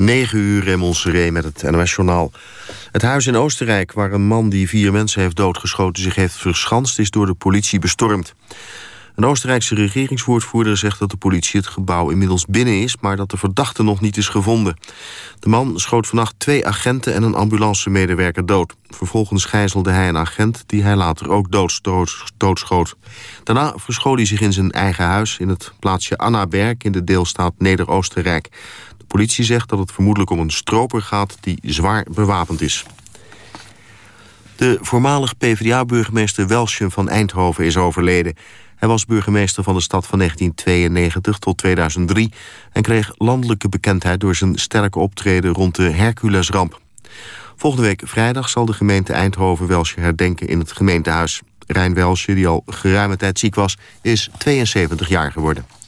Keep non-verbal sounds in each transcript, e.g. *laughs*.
9 uur in met het NOS-journaal. Het huis in Oostenrijk, waar een man die vier mensen heeft doodgeschoten... zich heeft verschanst, is door de politie bestormd. Een Oostenrijkse regeringswoordvoerder zegt dat de politie het gebouw inmiddels binnen is... maar dat de verdachte nog niet is gevonden. De man schoot vannacht twee agenten en een ambulancemedewerker dood. Vervolgens gijzelde hij een agent die hij later ook doodschoot. Daarna verschool hij zich in zijn eigen huis in het plaatsje Annaberg... in de deelstaat Neder-Oostenrijk. Politie zegt dat het vermoedelijk om een stroper gaat die zwaar bewapend is. De voormalig PvdA-burgemeester Welsje van Eindhoven is overleden. Hij was burgemeester van de stad van 1992 tot 2003... en kreeg landelijke bekendheid door zijn sterke optreden rond de Herculesramp. Volgende week vrijdag zal de gemeente Eindhoven Welsje herdenken in het gemeentehuis. Rijn Welsje, die al geruime tijd ziek was, is 72 jaar geworden.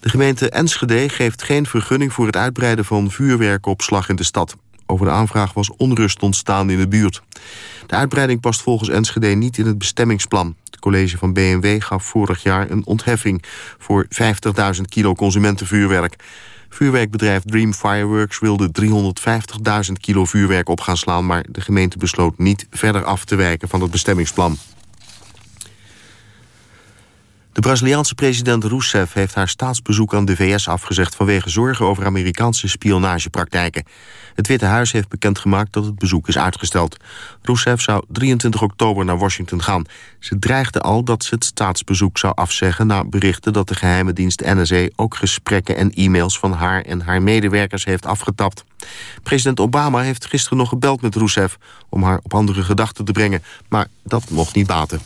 De gemeente Enschede geeft geen vergunning voor het uitbreiden van vuurwerkopslag in de stad. Over de aanvraag was onrust ontstaan in de buurt. De uitbreiding past volgens Enschede niet in het bestemmingsplan. Het college van BMW gaf vorig jaar een ontheffing... voor 50.000 kilo consumentenvuurwerk. Vuurwerkbedrijf Dream Fireworks wilde 350.000 kilo vuurwerk op gaan slaan... maar de gemeente besloot niet verder af te wijken van het bestemmingsplan. De Braziliaanse president Rousseff heeft haar staatsbezoek aan de VS afgezegd... vanwege zorgen over Amerikaanse spionagepraktijken. Het Witte Huis heeft bekendgemaakt dat het bezoek is uitgesteld. Rousseff zou 23 oktober naar Washington gaan. Ze dreigde al dat ze het staatsbezoek zou afzeggen... na berichten dat de geheime dienst NSA ook gesprekken en e-mails... van haar en haar medewerkers heeft afgetapt. President Obama heeft gisteren nog gebeld met Rousseff... om haar op andere gedachten te brengen, maar dat mocht niet baten.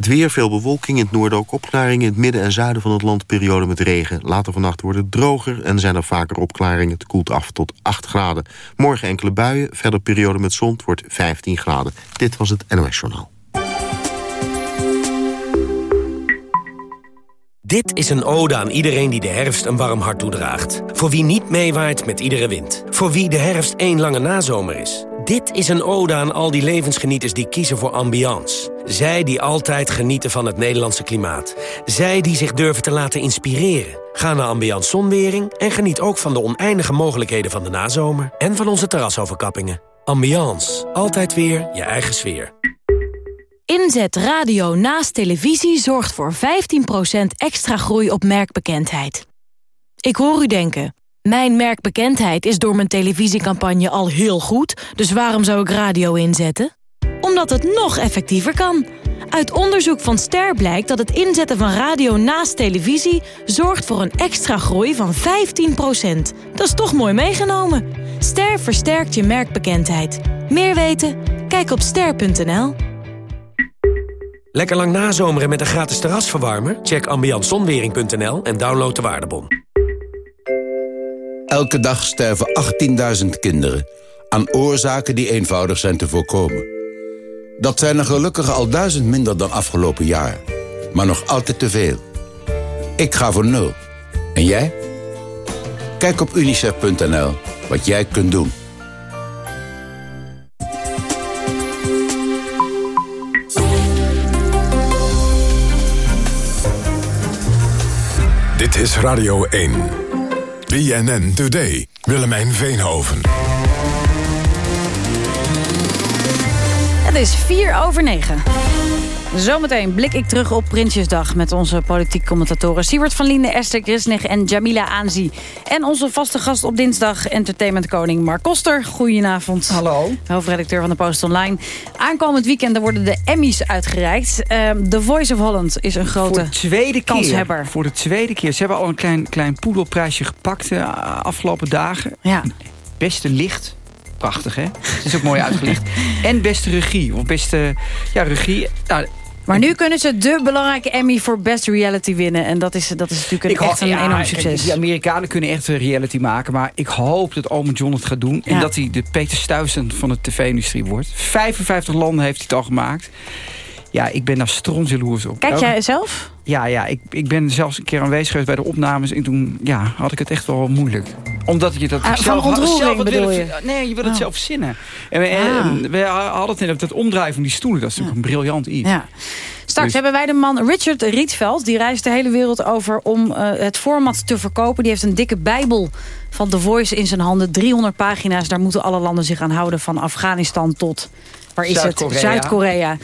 Het weer, veel bewolking, in het noorden ook opklaringen... in het midden en zuiden van het land periode met regen. Later vannacht wordt het droger en zijn er vaker opklaringen. Het koelt af tot 8 graden. Morgen enkele buien, verder periode met zon, wordt 15 graden. Dit was het NOS Journaal. Dit is een ode aan iedereen die de herfst een warm hart toedraagt. Voor wie niet meewaait met iedere wind. Voor wie de herfst één lange nazomer is. Dit is een ode aan al die levensgenieters die kiezen voor ambiance. Zij die altijd genieten van het Nederlandse klimaat. Zij die zich durven te laten inspireren. Ga naar Ambiance Zonwering en geniet ook van de oneindige mogelijkheden van de nazomer... en van onze terrasoverkappingen. Ambiance. Altijd weer je eigen sfeer. Inzet radio naast televisie zorgt voor 15% extra groei op merkbekendheid. Ik hoor u denken... Mijn merkbekendheid is door mijn televisiecampagne al heel goed... dus waarom zou ik radio inzetten? Omdat het nog effectiever kan. Uit onderzoek van Ster blijkt dat het inzetten van radio naast televisie... zorgt voor een extra groei van 15% Dat is toch mooi meegenomen. Ster versterkt je merkbekendheid. Meer weten? Kijk op ster.nl. Lekker lang nazomeren met een gratis terrasverwarmer? Check ambiantzonwering.nl en download de waardebon. Elke dag sterven 18.000 kinderen aan oorzaken die eenvoudig zijn te voorkomen. Dat zijn er gelukkig al duizend minder dan afgelopen jaar. Maar nog altijd te veel. Ik ga voor nul. En jij? Kijk op unicef.nl wat jij kunt doen. Dit is Radio 1. BNN Today. Willemijn Veenhoven. Het is 4 over 9. Zometeen blik ik terug op Prinsjesdag met onze politiek commentatoren Siebert van Liende, Esther Grisnig en Jamila Aanzi. En onze vaste gast op dinsdag, entertainmentkoning Mark Koster. Goedenavond. Hallo. Hoofdredacteur van de Post Online. Aankomend weekend worden de Emmys uitgereikt. Uh, The Voice of Holland is een grote Voor de tweede kanshebber. Keer, voor de tweede keer. Ze hebben al een klein, klein poedelprijsje gepakt uh, afgelopen dagen. Ja. Beste licht. Prachtig, hè? Is ook mooi uitgelicht. *laughs* en beste regie. Of beste ja, regie. Nou, maar nu kunnen ze de belangrijke Emmy voor Best Reality winnen. En dat is, dat is natuurlijk een, echt een ja, enorm succes. De Amerikanen kunnen echt reality maken. Maar ik hoop dat Ome John het gaat doen. En dat hij de Peter Stuyvesant van de tv-industrie wordt. 55 landen heeft hij het al gemaakt. Ja, ik ben daar strontjaloers op. Kijk jij zelf? Ja, ja ik, ik ben zelfs een keer aanwezig geweest bij de opnames. En toen ja, had ik het echt wel moeilijk. Omdat je dat ah, zelf... Van zelf je? Nee, je wil het oh. zelf zinnen. En we, ah. we hadden het over het omdraaien van die stoelen. Dat is natuurlijk ah. een briljant iets. Ja. Straks Dus- hebben wij de man Richard Rietveld. Die reist de hele wereld over om eh, het format te verkopen. Die heeft een dikke bijbel van The Voice in zijn handen. 300 pagina's, daar moeten alle landen zich aan houden. Van Afghanistan tot, waar is het? Zuid-Korea.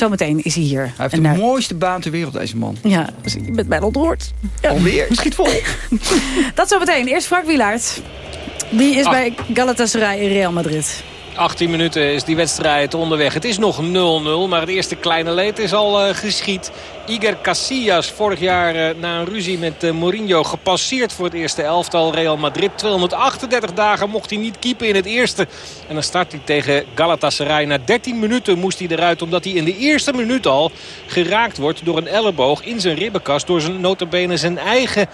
Zometeen is hij hier. Hij heeft En, de mooiste baan ter wereld, deze man. Ja, dus je bent bijna ontroerd. Ja. Alweer, schiet vol. *laughs* Dat zometeen. Eerst Frank Wielaert. Die is Ach. bij Galatasaray in Real Madrid. 18 minuten is die wedstrijd onderweg. Het is nog 0-0, maar het eerste kleine leed is al uh, geschied. Iger Casillas, vorig jaar uh, na een ruzie met uh, Mourinho... gepasseerd voor het eerste elftal Real Madrid. 238 dagen mocht hij niet keepen in het eerste. En dan start hij tegen Galatasaray. Na 13 minuten moest hij eruit... omdat hij in de eerste minuut al geraakt wordt door een elleboog in zijn ribbenkast... door zijn notabene zijn eigen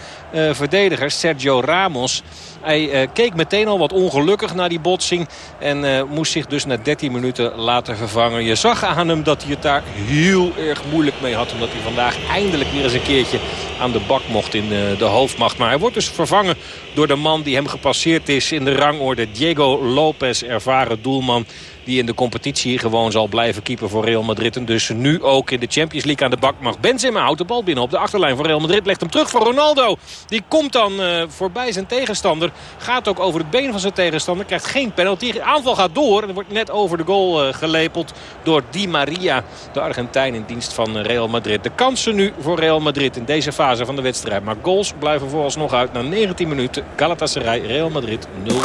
verdediger Sergio Ramos... Hij keek meteen al wat ongelukkig naar die botsing. En moest zich dus na 13 minuten laten vervangen. Je zag aan hem dat hij het daar heel erg moeilijk mee had. Omdat hij vandaag eindelijk weer eens een keertje aan de bak mocht in uh, de hoofdmacht. Maar hij wordt dus vervangen door de man die hem gepasseerd is in de rangorde. Diego Lopez, ervaren doelman die in de competitie gewoon zal blijven keeper voor Real Madrid. En dus nu ook in de Champions League aan de bak mag. Benzema houdt de bal binnen op de achterlijn van Real Madrid. Legt hem terug voor Ronaldo. Die komt dan uh, voorbij zijn tegenstander. Gaat ook over het been van zijn tegenstander. Krijgt geen penalty. Aanval gaat door. En wordt net over de goal uh, gelepeld door Di Maria. De Argentijn in dienst van Real Madrid. De kansen nu voor Real Madrid in deze fase van de wedstrijd. Maar goals blijven vooralsnog uit na 19 minuten. Galatasaray, Real Madrid 0.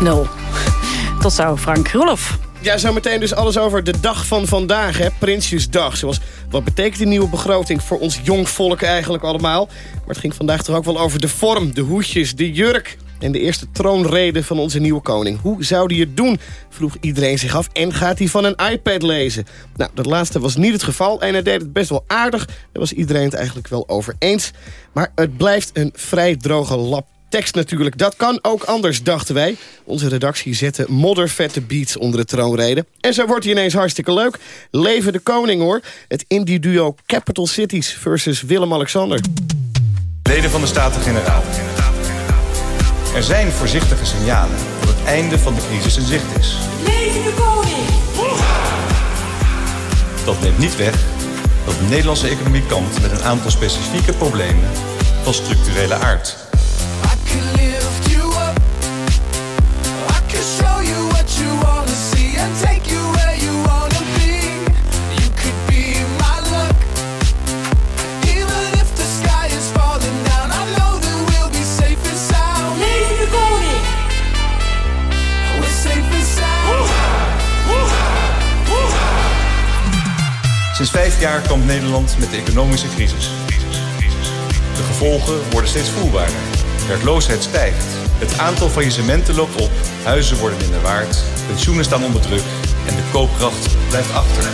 0. Tot zo, Frank Roelof. Ja, zometeen dus alles over de dag van vandaag, hè? Prinsjesdag. Zoals, wat betekent die nieuwe begroting voor ons jong volk eigenlijk allemaal? Maar het ging vandaag toch ook wel over de vorm, de hoedjes, de jurk... en de eerste troonrede van onze nieuwe koning. Hoe zou die het doen, vroeg iedereen zich af. En gaat hij van een iPad lezen? Nou, dat laatste was niet het geval en hij deed het best wel aardig. Daar was iedereen het eigenlijk wel over eens. Maar het blijft een vrij droge lap tekst natuurlijk. Dat kan ook anders, dachten wij. Onze redactie zette moddervette beats onder de troonrede. En zo wordt hij ineens hartstikke leuk. Leven de koning, hoor. Het indie-duo Capital Cities versus Willem-Alexander. Leden van de Staten-Generaal. Er zijn voorzichtige signalen dat het einde van de crisis in zicht is. Leven de koning! Dat neemt niet weg dat de Nederlandse economie kampt met een aantal specifieke problemen van structurele aard. Vijf jaar kampt Nederland met de economische crisis. De gevolgen worden steeds voelbaarder. Werkloosheid stijgt. Het aantal faillissementen loopt op. Huizen worden minder waard. Pensioenen staan onder druk. En de koopkracht blijft achter.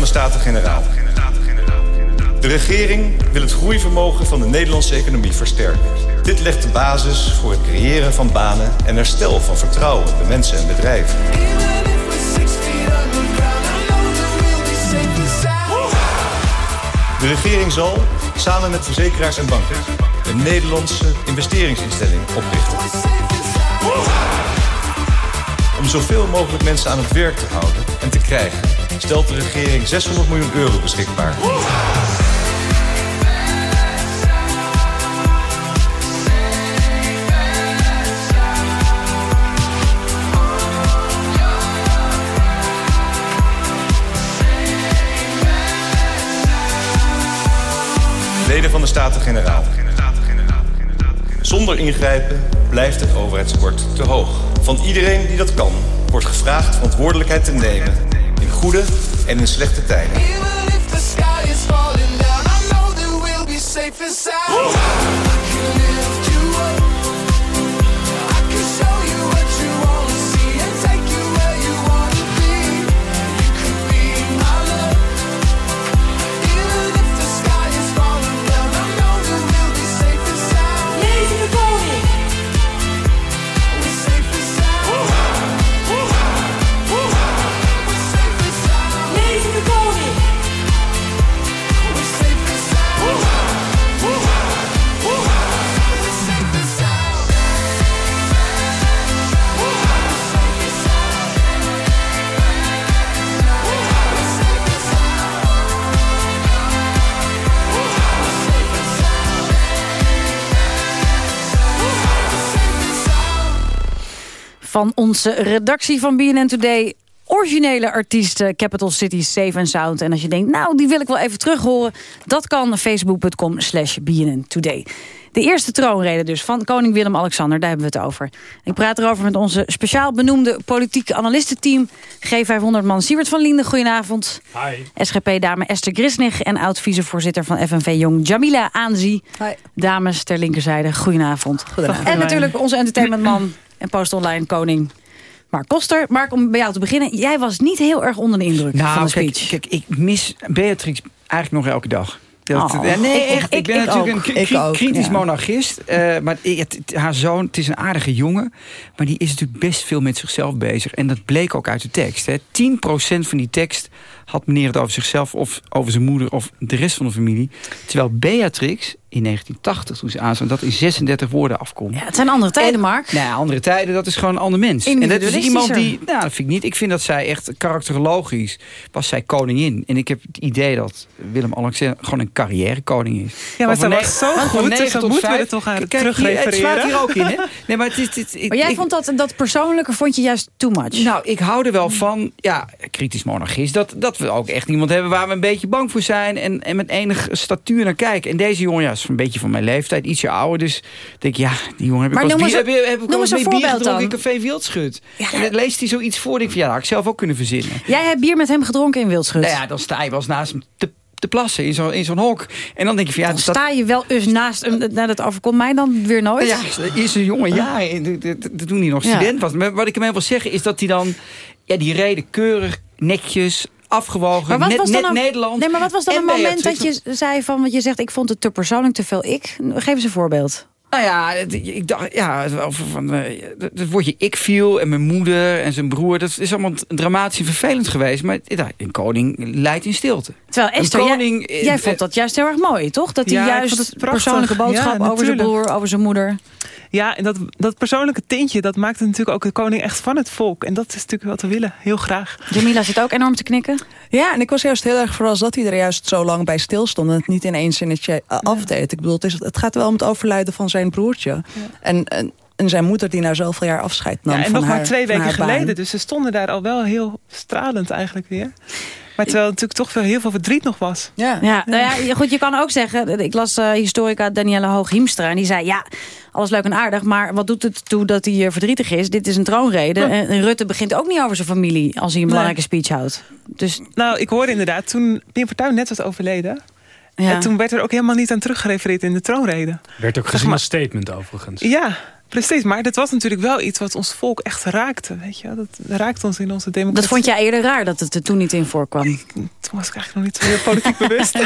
De Staten-Generaal. De regering wil het groeivermogen van de Nederlandse economie versterken. Dit legt de basis voor het creëren van banen en herstel van vertrouwen bij mensen en bedrijven. De regering zal, samen met verzekeraars en banken, een Nederlandse investeringsinstelling oprichten. Om zoveel mogelijk mensen aan het werk te houden en te krijgen, stelt de regering 600 miljoen euro beschikbaar. Leden van de Staten-Generaal. Zonder ingrijpen blijft het overheidstekort te hoog. Van iedereen die dat kan, wordt gevraagd verantwoordelijkheid te nemen in goede en in slechte tijden. Van onze redactie van BNN Today originele artiest eh, Capital City Safe and Sound. En als je denkt, nou, die wil ik wel even terug horen... dat kan facebook.com slash BNN Today. De eerste troonrede dus van koning Willem-Alexander, daar hebben we het over. Ik praat erover met onze speciaal benoemde politieke analistenteam... G500-man Siewert van Linden, goedenavond. Hi. SGP-dame Esther Grisnig en oud-vicevoorzitter van FNV Jong Jamila Aanzi. Hi. Dames ter linkerzijde, goedenavond. Goedenavond. En natuurlijk onze entertainmentman *clears throat* en post-online koning Mark Koster. Mark, om bij jou te beginnen. Jij was niet heel erg onder de indruk van Nou, de kijk, speech. kijk, ik mis Beatrix eigenlijk nog elke dag. Dat, Oh. nee, Ik- echt. Ik, ik- ben ik natuurlijk ook. een kri- Ik ook, kritisch ja. monarchist. maar het- haar zoon, het is een aardige jongen. Maar die is natuurlijk best veel met zichzelf bezig. En dat bleek ook uit de tekst. Hè. 10% van die tekst had meneer het over zichzelf... of over zijn moeder of de rest van de familie. Terwijl Beatrix in 1980, toen ze aanzwam... dat in 36 woorden afkomt. Ja, het zijn andere tijden, Mark. Nou, ja, andere tijden, dat is gewoon een ander mens. En dat is iemand die, nou, dat vind ik niet. Ik vind dat zij echt karakterologisch was zij koningin. En ik heb het idee dat Willem-Alexander gewoon een carrièrekoning is. Ja, maar ne- was zo van goed, dus tot moeten we er toch aan Het slaat hier ook in, hè? *laughs* Nee, maar het is... Het, ik, Maar jij ik- vond dat, dat persoonlijke vond je juist too much. nou, ik hou er wel van, ja, kritisch monarchist... Dat, dat we ook echt iemand hebben waar we een beetje bang voor zijn... en, en met enig statuur naar kijken. En deze jongen ja, is een beetje van mijn leeftijd, ietsje ouder. Dus denk ik, ja, die jongen heb ik Maar als bier, heb, heb ik mee bier voorbeeld gedronken in. Café Wildschut. En dan leest hij zoiets voor. denk ik van, ja, dat had ik zelf ook kunnen verzinnen. Jij hebt bier met hem gedronken in Wildschut. Nou ja, dan sta je wel eens naast hem te, te plassen in zo'n hok. En dan denk je van, ja, Dan dat, sta je wel eens naast hem. Nou, dat overkomt mij dan weer nooit. ja, is een jonge jaar. Toen hij nog Ja. student was. Maar wat ik hem wil zeggen is dat hij dan... Ja, die reden keurig, netjes, afgewogen, Maar wat net, was dan net een- Nederland. Nee, maar wat was dan En een moment dat je zei van... wat je zegt, ik vond het te persoonlijk, te veel ik. Geef eens een voorbeeld. Nou ja, ik dacht, ja, over van, eh, het- woordje ik viel en mijn moeder en zijn broer. Dat is allemaal dramatisch en vervelend geweest. Maar een koning leidt in stilte. Terwijl Esther, koning, jij, eh, jij vond dat juist heel erg mooi, toch? Dat hij Ja, juist persoonlijke boodschap Ja, over zijn broer, over zijn moeder. Ja, en dat, dat persoonlijke tintje, dat maakt het natuurlijk ook de koning echt van het volk. En dat is natuurlijk wat we willen, heel graag. Jamila zit ook enorm te knikken. Ja, en ik was juist heel erg verrast dat hij er juist zo lang bij stilstond... en het niet in één zinnetje afdeed. Ik bedoel, het, is, het gaat wel om het overlijden van zijn broertje. En, en, en zijn moeder die na zoveel jaar afscheid nam Ja, en van nog haar, maar twee weken baan. geleden. Dus ze stonden daar al wel heel stralend eigenlijk weer. Maar terwijl er natuurlijk toch wel heel veel verdriet nog was. Ja. Ja, nou ja, je- goed, je kan ook zeggen... Ik las eh, historica Danielle Hoog-Hiemstra en die zei... ja, alles leuk en aardig, maar wat doet het toe dat hij eh, verdrietig is? Dit is een troonrede. En, en Rutte begint ook niet over zijn familie... als hij een belangrijke speech houdt. Dus Nou, ik hoorde inderdaad toen Pim Fortuyn net was overleden. ja. En toen werd er ook helemaal niet aan teruggerefereerd in de troonrede. Werd ook Zeg gezien maar- als statement overigens. Ja, precies. Maar dat was natuurlijk wel iets wat ons volk echt raakte. Weet je? Dat raakt ons in onze democratie. dat vond jij eerder raar dat het er toen niet in voorkwam. Toen was ik eigenlijk nog niet zo heel politiek bewust.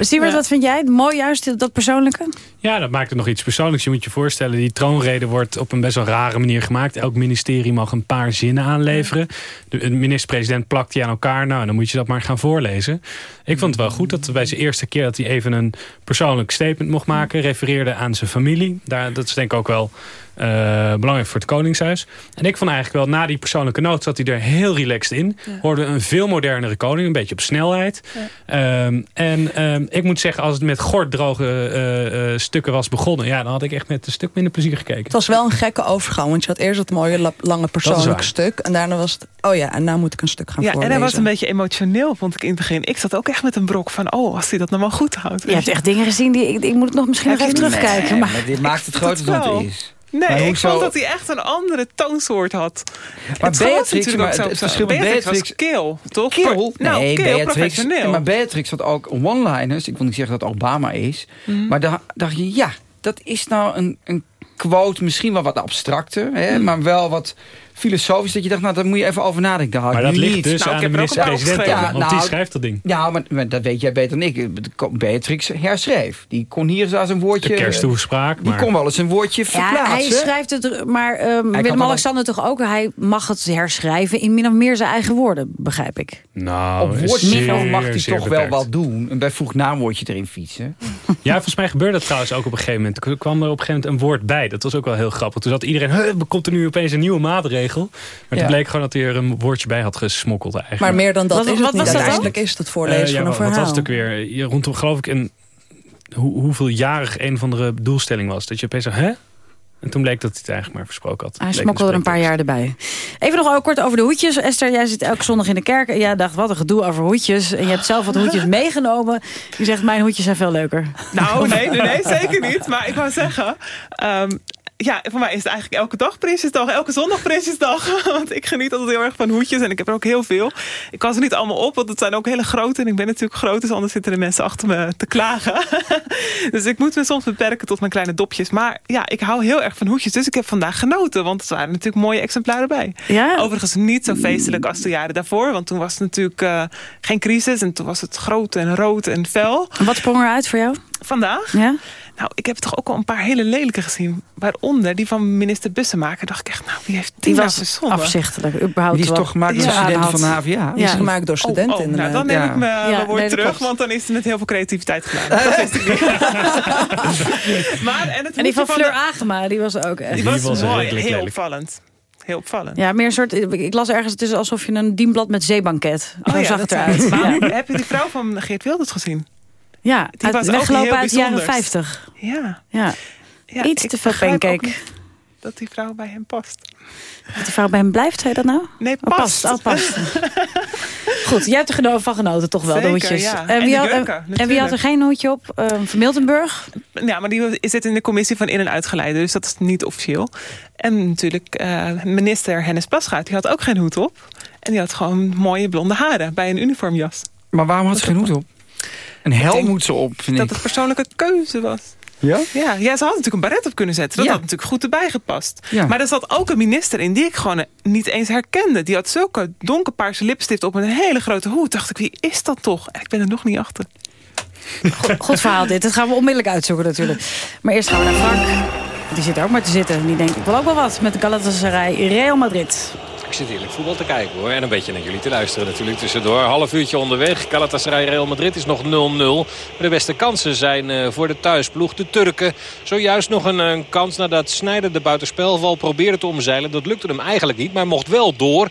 *laughs* Siebert, wat vind jij? Mooi juist, dat persoonlijke? Ja, dat maakt het nog iets persoonlijks. Je moet je voorstellen, die troonrede wordt op een best wel rare manier gemaakt. Elk ministerie mag een paar zinnen aanleveren. De de minister-president plakt die aan elkaar. Nou, dan moet je dat maar gaan voorlezen. Ik vond het wel goed dat bij zijn eerste keer dat hij even een persoonlijk statement mocht maken. Refereerde aan zijn familie. Daar, dat is denk ook wel belangrijk voor het Koningshuis. En ik vond eigenlijk wel, na die persoonlijke noot zat hij er heel relaxed in. Hoorde een veel modernere koning, een beetje op snelheid. Ehm, en ehm, ik moet zeggen, als het met gorddroge eh, eh, stukken was begonnen... Ja, dan had ik echt met een stuk minder plezier gekeken. Het was wel een gekke overgang, want je had eerst het mooie la- lange persoonlijke waar. stuk. En daarna was het, oh ja, en nou moet ik een stuk gaan Ja, en hij was een beetje emotioneel, vond ik in het begin. Ik zat ook echt met een brok van, oh, als hij dat nou maar goed houdt. Je hebt echt dingen gezien die ik, ik moet het nog misschien nog even terugkijken. Nee, maar maar dit maakt het Dat groter dan het is. Nee, Maar ik hoezo- vond dat hij echt een andere toonsoort had. Maar het Beatrix, natuurlijk maar zo- het verschil met Beatrix keel, toch? Keel? Nou, nee, keel, Beatrix. professioneel. Maar Beatrix had ook one-liners. Ik wil niet zeggen dat Obama is. Mhm. Maar daar dacht je, ja, dat is nou een, een quote. Misschien wel wat abstracter. Hè, Mhm. Maar wel wat filosofisch. Dat je dacht, nou, daar moet je even over nadenken. Maar dat ligt niet. dus Nou, aan de er minister-president. opgeschreven. want Ja, die nou, schrijft dat ding. Ja, maar, maar dat weet jij beter dan ik. Beatrix herschreef. Die kon hier eens een woordje... De kersttoespraak. Die Maar... kon wel eens een woordje Ja, verplaatsen. hij schrijft het, maar ehm, kan Willem-Alexander toch ook? Hij mag het herschrijven in min of meer zijn eigen woorden, begrijp ik. Nou, Op zeer, mag hij toch wel wat doen. Een bijvoegd naamwoordje erin fietsen. Ja, volgens mij gebeurde dat trouwens ook op een gegeven moment. Er kwam er op een gegeven moment een woord bij. Dat was ook wel heel grappig. Toen zat iedereen, "Huh, komt er nu opeens een nieuwe maatregel? Maar Ja. toen bleek gewoon dat hij er een woordje bij had gesmokkeld eigenlijk. Maar meer dan dat Wat- is het wat niet. was dat? Uiteindelijk is het voorlezen ja, van een verhaal. Wat was het ook weer? Je, rondom geloof ik een... Hoe, hoeveel jarig een van de doelstelling was. Dat je opeens zo, hè? En toen bleek dat hij het eigenlijk maar versproken had. Hij smokkelde er een paar jaar erbij. Even nog ook kort over de hoedjes. Esther, jij zit elke zondag in de kerk en jij dacht, wat een gedoe over hoedjes. En je hebt zelf wat hoedjes *laughs* meegenomen. Je zegt, mijn hoedjes zijn veel leuker. Nou, *laughs* nee, nee, nee, zeker niet. Maar ik wou zeggen... ehm, ja, voor mij is het eigenlijk elke dag Prinsjesdag. Elke zondag Prinsjesdag. *laughs* Want ik geniet altijd heel erg van hoedjes. En ik heb er ook heel veel. Ik kan ze niet allemaal op, want het zijn ook hele grote. En ik ben natuurlijk groot, dus anders zitten de mensen achter me te klagen. *laughs* dus ik moet me soms beperken tot mijn kleine dopjes. Maar ja, ik hou heel erg van hoedjes. Dus ik heb vandaag genoten. Want er waren natuurlijk mooie exemplaren bij. Ja? Overigens niet zo feestelijk als de jaren daarvoor. Want toen was het natuurlijk eh, geen crisis. En toen was het groot en rood en fel. En wat sprong eruit voor jou? Vandaag? Ja? Nou, ik heb toch ook al een paar hele lelijke gezien. Waaronder die van minister Bussemaker. dacht ik echt, nou, wie heeft die, Die nou was verzonnen? afzichtelijk. Überhaupt Die is toch gemaakt door studenten van de HVA? Die is Ja. gemaakt door studenten. Oh, nou, inderdaad. dan neem Ja. ik me Ja, mijn woord nee, terug, klopt. want dan is het met heel veel creativiteit gedaan. Dat wist ik niet. *laughs* maar, en het En die van Fleur de- Agema, die was ook echt... Die was, was mooi, heel lelijk. opvallend. Heel opvallend. Ja, meer een soort... Ik las ergens, het is alsof je een dienblad met zeebanket. Zo Oh ja, zag het dat eruit. Maar Ja, Heb je die vrouw van Geert Wilders gezien? Ja Die uit, was heel uit de jaren bijzonders. 50. Ja. Ja, ja iets te veel pancake. Dat die vrouw bij hem past. Dat die vrouw bij hem blijft, zei je dat nou? Nee, Oh, past. past. Oh, past. *laughs* Goed, jij hebt er geno- van genoten toch wel, de Zeker, hoedjes. ja. En, En wie de had, jurken, en wie had er geen hoedje op? Uh, van Miltenburg? Ja, maar die zit in de commissie van in- en uitgeleide. Dus dat is niet officieel. En natuurlijk eh, minister Hennis Plasgaard. Die had ook geen hoed op. En die had gewoon mooie blonde haren bij een uniformjas. Maar waarom had ze geen hoed op? Een helm moet ze op, vind Dat ik. het persoonlijke keuze was. Ja? Ja, ja, ze had natuurlijk een baret op kunnen zetten. Dat Ja. had natuurlijk goed erbij gepast. Ja. Maar er zat ook een minister in die ik gewoon niet eens herkende. Die had zulke donkerpaarse lipstift op met een hele grote hoed. Dacht ik, wie is dat toch? En ik ben er nog niet achter. Goed verhaal dit. Dat gaan we onmiddellijk uitzoeken natuurlijk. Maar eerst gaan we naar Frank. Die zit er ook maar te zitten. Die denkt, ik wil ook wel wat met Galatasaray Real Madrid. Ik zit heerlijk voetbal te kijken hoor. En een beetje naar jullie te luisteren natuurlijk tussendoor. Half uurtje onderweg. Galatasaray Real Madrid is nog 0-0. Maar de beste kansen zijn eh, voor de thuisploeg. De Turken. Zojuist nog een, een kans nadat Snijder de buitenspelval probeerde te omzeilen. Dat lukte hem eigenlijk niet. Maar mocht wel door.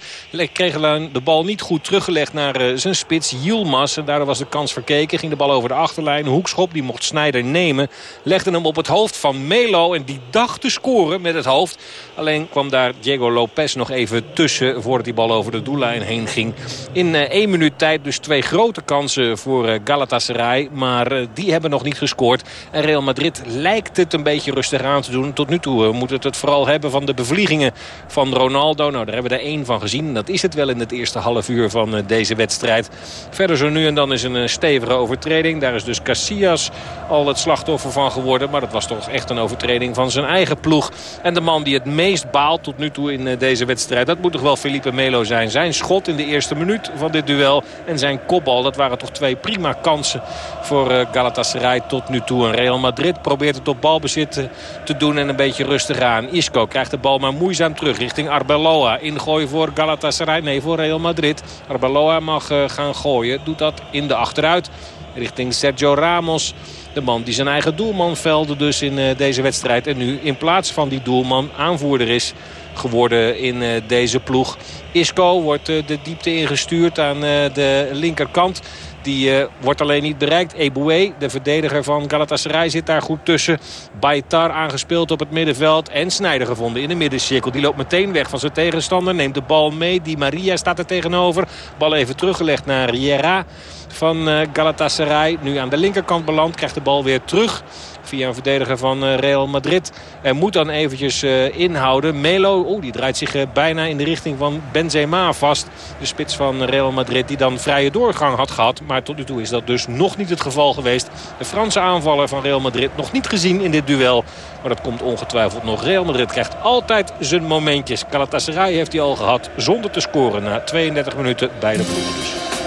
Kreeg de bal niet goed teruggelegd naar eh, zijn spits Yilmaz. En daardoor was de kans verkeken. Ging de bal over de achterlijn. Hoekschop. Die mocht Snijder nemen. Legde hem op het hoofd van Melo. En die dacht te scoren met het hoofd. Alleen kwam daar Diego Lopez nog even tussen voordat die bal over de doellijn heen ging. In eh, één minuut tijd dus twee grote kansen voor eh, Galatasaray. Maar eh, die hebben nog niet gescoord. En Real Madrid lijkt het een beetje rustig aan te doen. Tot nu toe moet het het vooral hebben van de bevliegingen van Ronaldo. Nou, daar hebben we er één van gezien. Dat is het wel in het eerste half uur van deze wedstrijd. Verder zo nu en dan is een stevige overtreding. Daar is dus Casillas al het slachtoffer van geworden. Maar dat was toch echt een overtreding van zijn eigen ploeg. En de man die het meest baalt tot nu toe in deze wedstrijd... dat moet toch wel Felipe Melo zijn. Zijn schot in de eerste minuut van dit duel en zijn kopbal. Dat waren toch twee prima kansen voor eh, Galatasaray tot nu toe. En Real Madrid probeert het op balbezit eh, te doen en een beetje rustig aan. Isco krijgt de bal maar moeizaam terug richting Arbeloa. Ingooien voor Galatasaray, nee voor Real Madrid. Arbeloa mag eh, gaan gooien, doet dat in de achteruit richting Sergio Ramos. De man die zijn eigen doelman velde dus in deze wedstrijd. En nu in plaats van die doelman aanvoerder is geworden in eh, deze ploeg. Isco wordt eh, de diepte ingestuurd aan eh, de linkerkant. Die wordt alleen niet bereikt. Eboué, de verdediger van Galatasaray, zit daar goed tussen. Baitar aangespeeld op het middenveld. En Snijder gevonden in de middencirkel. Die loopt meteen weg van zijn tegenstander. Neemt de bal mee. Di Maria staat er tegenover. Bal even teruggelegd naar Riera van eh, Galatasaray. Nu aan de linkerkant beland. Krijgt de bal weer terug via een verdediger van eh, Real Madrid. En moet dan eventjes eh, inhouden. Melo, oh, die draait zich eh, bijna in de richting van Benzema vast. De spits van Real Madrid die dan vrije doorgang had gehad. Maar tot nu toe is dat dus nog niet het geval geweest. De Franse aanvaller van Real Madrid nog niet gezien in dit duel. Maar dat komt ongetwijfeld nog. Real Madrid krijgt altijd zijn momentjes. Galatasaray heeft hij al gehad zonder te scoren na 32 minuten bij de ploegen.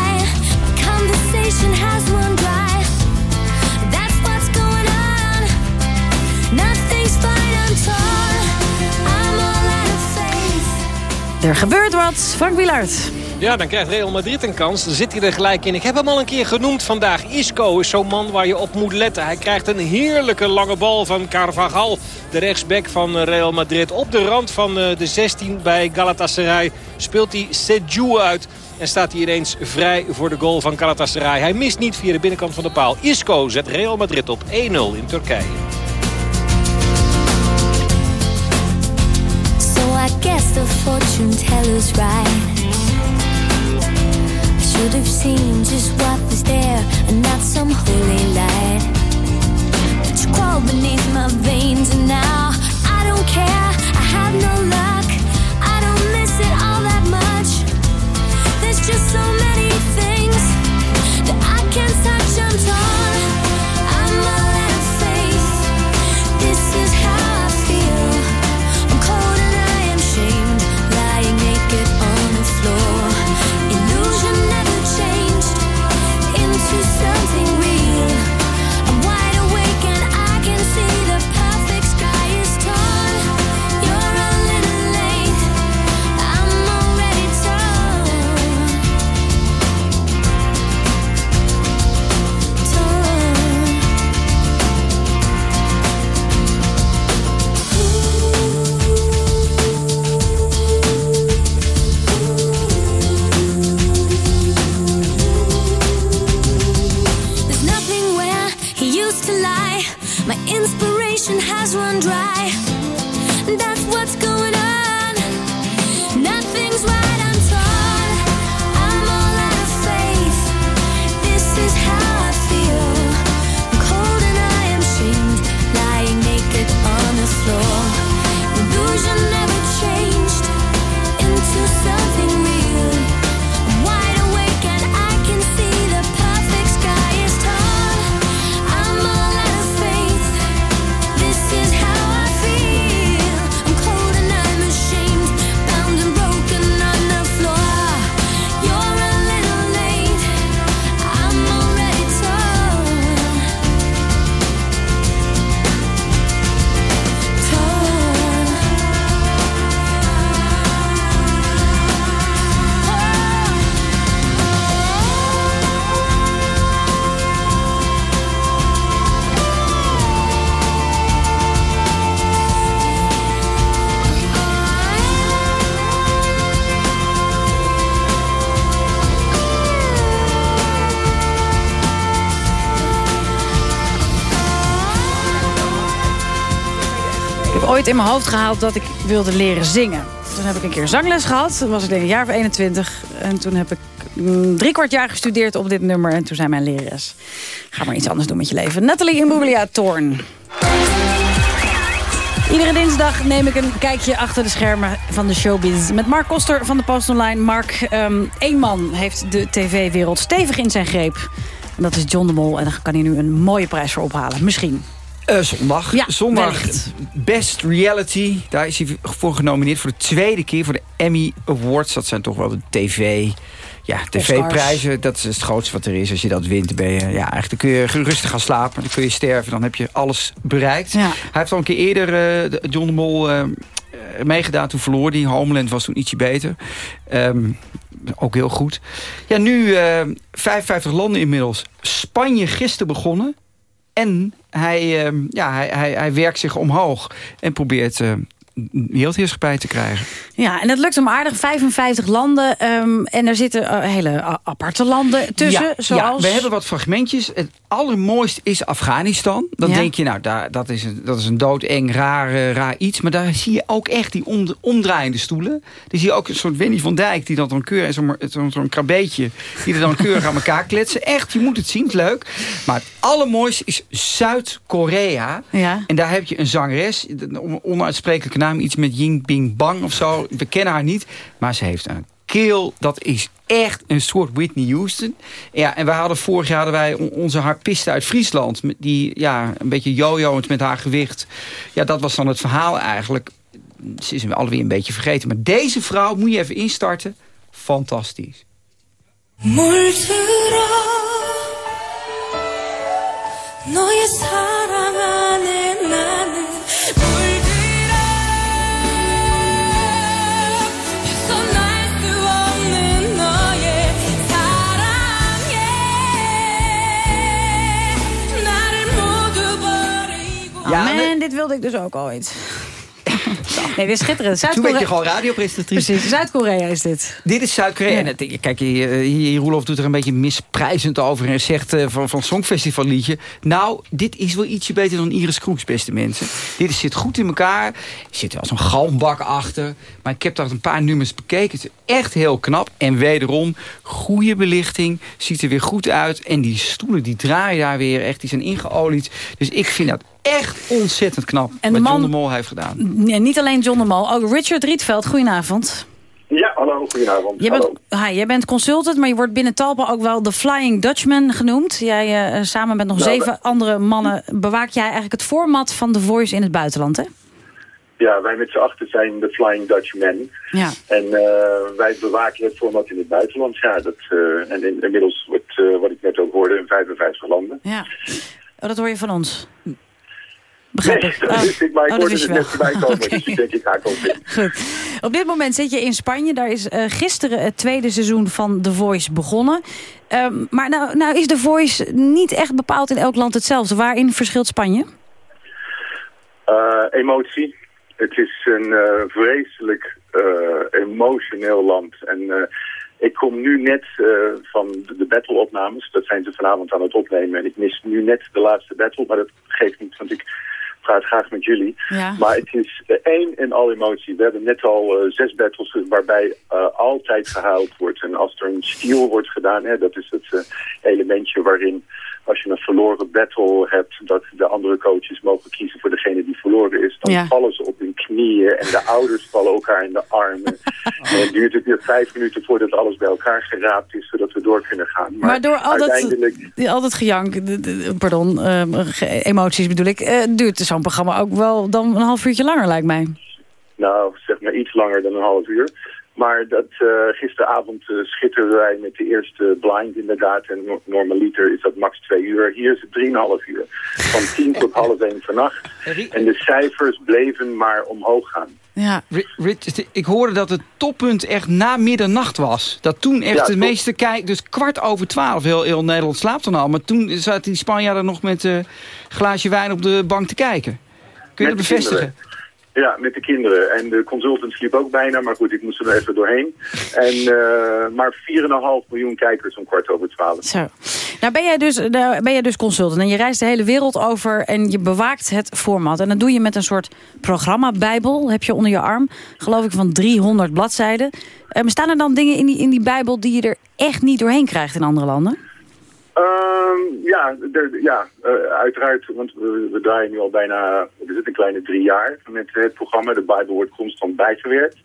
Er gebeurt wat. Frank Wielaert. Ja, dan krijgt Real Madrid een kans. Dan zit hij er gelijk in. Ik heb hem al een keer genoemd vandaag. Isco is zo'n man waar je op moet letten. Hij krijgt een heerlijke lange bal van Carvajal. De rechtsback van eh, Real Madrid. Op de rand van eh, de 16 bij Galatasaray speelt hij Seju uit. En staat hij ineens vrij voor de goal van Galatasaray. Hij mist niet via de binnenkant van de paal. Isco zet Real Madrid op 1-0 in Turkije. So I guess the fortune teller's right. I should have seen just what was there and not some holy light. But you crawl beneath my veins and now In mijn hoofd gehaald dat ik wilde leren zingen. Toen heb ik een keer zangles gehad. Toen was ik denk een jaar of 21. En toen heb ik mm, drie kwart jaar gestudeerd op dit nummer. En toen zei mijn lerares... Ga maar iets anders doen met je leven. Nathalie Immobilia Toorn. Iedere dinsdag neem ik een kijkje achter de schermen van de showbiz. Met Mark Koster van de Post Online. Mark, ehm, één man heeft de tv-wereld stevig in zijn greep. En dat is John de Mol. En daar kan hij nu een mooie prijs voor ophalen. Misschien. Eh, zondag. Ja, zondag wellicht. Best Reality. Daar is hij voor genomineerd voor de tweede keer voor de Emmy Awards. Dat zijn toch wel de tv... Ja, tv-prijzen, dat is het grootste wat er is. Als je dat wint, ben je, ja, eigenlijk dan kun je rustig gaan slapen. Dan kun je sterven, dan heb je alles bereikt. Hij heeft al een keer eerder eh, John de Mol eh, meegedaan. Toen verloor hij. Homeland was toen ietsje beter. Ehm, ook heel goed. Ja, nu eh 55 landen inmiddels. Spanje gisteren begonnen. En hij, ehm, ja, hij, hij, hij werkt zich omhoog. En probeert eh wereldheerschappij te krijgen. Ja, en het lukt hem aardig. 55 landen. ehm, en er zitten eh, hele a- aparte landen tussen. Ja, zoals... ja, we hebben wat fragmentjes. Het allermooiste is Afghanistan. Dan Ja. denk je, nou, daar, dat, is een, dat is een doodeng, raar, eh, raar iets. Maar daar zie je ook echt die om, omdraaiende stoelen. Dan zie je ook een soort Wendy van Dijk... die dat dan keurig, zo'n zo'n zo'n krabeetje... die er dan keurig aan elkaar kletsen. Echt, je moet het zien, het is leuk. Maar het allermooiste is Zuid-Korea. Ja. En daar heb je een zangeres, een onuitsprekelijke naam... iets met Ying Bing Bang of zo. We kennen haar niet, maar ze heeft een keel. Dat is echt een soort Whitney Houston. Ja, en wij hadden vorig jaar hadden wij on- onze harpiste uit Friesland... die ja, een beetje jojoend met haar gewicht. Ja, dat was dan het verhaal eigenlijk. Ze is alweer een beetje vergeten. Maar deze vrouw moet je even instarten. Fantastisch. Wilde ik dus ook ooit. *laughs* Nee, dit is schitterend. Toen Zuid-Korea- werd je gewoon radiopresentatrice. Precies, Zuid-Korea is dit. Dit is Zuid-Korea. Het- Kijk, hier, hier Roelof doet er een beetje misprijzend over... en zegt eh, van, van Songfestival liedje... nou, dit is wel ietsje beter dan Iris Kroeks, beste mensen. Dit is- zit goed in elkaar. Er zit wel zo'n galmbak achter. Maar ik heb daar een paar nummers bekeken. Het is echt heel knap. En wederom, goede belichting. Ziet er weer goed uit. En die stoelen, die draaien daar weer echt. Die zijn ingeolied. Dus ik vind dat echt ontzettend knap. En de wat man- John de Mol heeft gedaan. Nee, niet alleen John de Mol, ook Richard Rietveld. Goedenavond. Ja, hallo, goedenavond. Jij bent, Hallo. hi, jij bent consultant, maar je wordt binnen Talpa ook wel de Flying Dutchman genoemd. Jij eh, samen met nog Nou, zeven andere mannen bewaak jij eigenlijk het format van The Voice in het buitenland, hè? Ja, wij met z'n achter zijn de Flying Dutchman. Ja. En eh, wij bewaken het format in het buitenland. Ja, dat, eh, en in- inmiddels wordt, eh, wat ik net ook hoorde, in 55 landen. Ja. Oh, dat hoor je van ons. Begrijp nee, ik. dat Oh. ik, maar ik Oh, hoorde het net voorbij komen. *laughs* Dus ik denk, ik in. Goed. Op dit moment zit je in Spanje. Daar is eh, gisteren het tweede seizoen van The Voice begonnen. Ehm, maar nou, nou is The Voice niet echt bepaald in elk land hetzelfde. Waarin verschilt Spanje? Eh, emotie. Het is een eh, vreselijk emotioneel land. En ik kom nu net van de, de battle-opnames. Dat zijn ze vanavond aan het opnemen. En ik mis nu net de laatste battle. Maar dat geeft niet, want ik praat graag met jullie. Ja. Maar het is één en al emotie. We hebben net al eh, zes battles waarbij eh, altijd gehuild wordt. En als er een steal wordt gedaan, hè, dat is het eh, elementje waarin als je een verloren battle hebt, dat de andere coaches mogen kiezen voor degene die verloren is. Dan Ja. vallen ze op hun knieën en de *laughs* ouders vallen elkaar in de armen. En het duurt het weer vijf minuten voordat alles bij elkaar geraapt is, zodat we door kunnen gaan. Maar, Maar door al dat, uiteindelijk... die- al dat gejank, pardon, ehm, emoties bedoel ik... eh, duurt zo'n programma ook wel dan een half uurtje langer, lijkt mij. Nou, zeg maar iets langer dan een half uur. Maar dat, eh, gisteravond eh, schitterden wij met de eerste blind inderdaad. En no- normaliter is dat max twee uur. Hier is het drieënhalf uur. Van tien tot half één vannacht. En de cijfers bleven maar omhoog gaan. Ja. Rich, ik hoorde dat het toppunt echt na middernacht was. Dat toen echt Ja, de top. meeste kijk, dus kwart over twaalf, heel, heel Nederland slaapt dan al. Maar toen zaten die Spanjaarden nog met een glaasje wijn op de bank te kijken. Kun je Met dat bevestigen? kinderen. Ja, met de kinderen. En de consultant sliep ook bijna, maar goed, ik moest er even doorheen. En, eh, maar 4,5 miljoen kijkers om kwart over twaalf. Zo. Nou ben jij, dus, nou ben jij dus consultant en je reist de hele wereld over en je bewaakt het format. En dat doe je met een soort programma-bijbel, heb je onder je arm. Geloof ik van 300 bladzijden. Eh, staan er dan dingen in die, in die bijbel die je er echt niet doorheen krijgt in andere landen? Ehm, ja, er, ja eh, uiteraard, want we, we draaien nu al bijna, we zitten een kleine drie jaar met het programma. De Bijbel wordt constant bijgewerkt.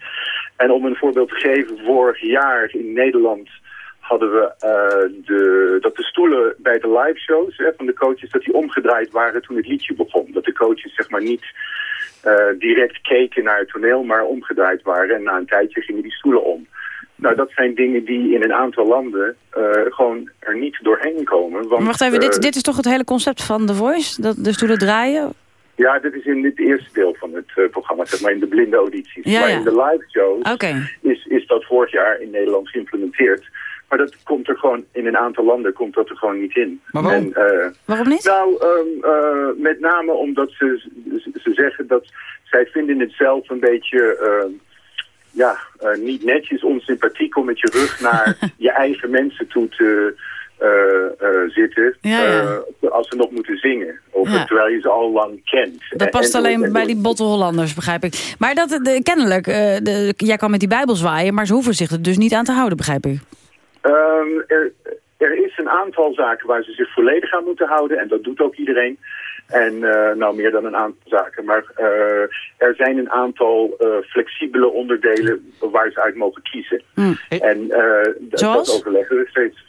En om een voorbeeld te geven, vorig jaar in Nederland hadden we eh, de, dat de stoelen bij de live shows hè, van de coaches, dat die omgedraaid waren toen het liedje begon. Dat de coaches zeg maar niet eh, direct keken naar het toneel, maar omgedraaid waren. En na een tijdje gingen die stoelen om. Nou, dat zijn dingen die in een aantal landen eh, gewoon er niet doorheen komen. Want, Maar wacht even, eh, dit, dit is toch het hele concept van The Voice? Dat de stoelen draaien? Ja, dit is in het eerste deel van het eh, programma, zeg maar in de blinde audities. Ja, maar ja. in de live shows Oké. is, is dat vorig jaar in Nederland geïmplementeerd. Maar dat komt er gewoon, in een aantal landen komt dat er gewoon niet in. Maar waarom? En, eh, Waarom niet? nou, ehm, eh, met name omdat ze, ze, ze zeggen dat zij vinden het zelf een beetje... ja, eh, niet netjes, onsympathiek om met je rug naar *laughs* je eigen mensen toe te eh, eh, zitten. Ja, ja. als ze nog moeten zingen. Of Ja. terwijl je ze al lang kent. Dat past En- en- alleen en- bij die botte Hollanders, begrijp ik. Maar dat, de, kennelijk, de, jij kan met die bijbel zwaaien... maar ze hoeven zich er dus niet aan te houden, begrijp ik. Ehm, er, er is een aantal zaken waar ze zich volledig aan moeten houden. En dat doet ook iedereen. En eh, nou, meer dan een aantal zaken. Maar eh, er zijn een aantal eh, flexibele onderdelen waar ze uit mogen kiezen. En eh, d- Zoals? dat overleggen we steeds.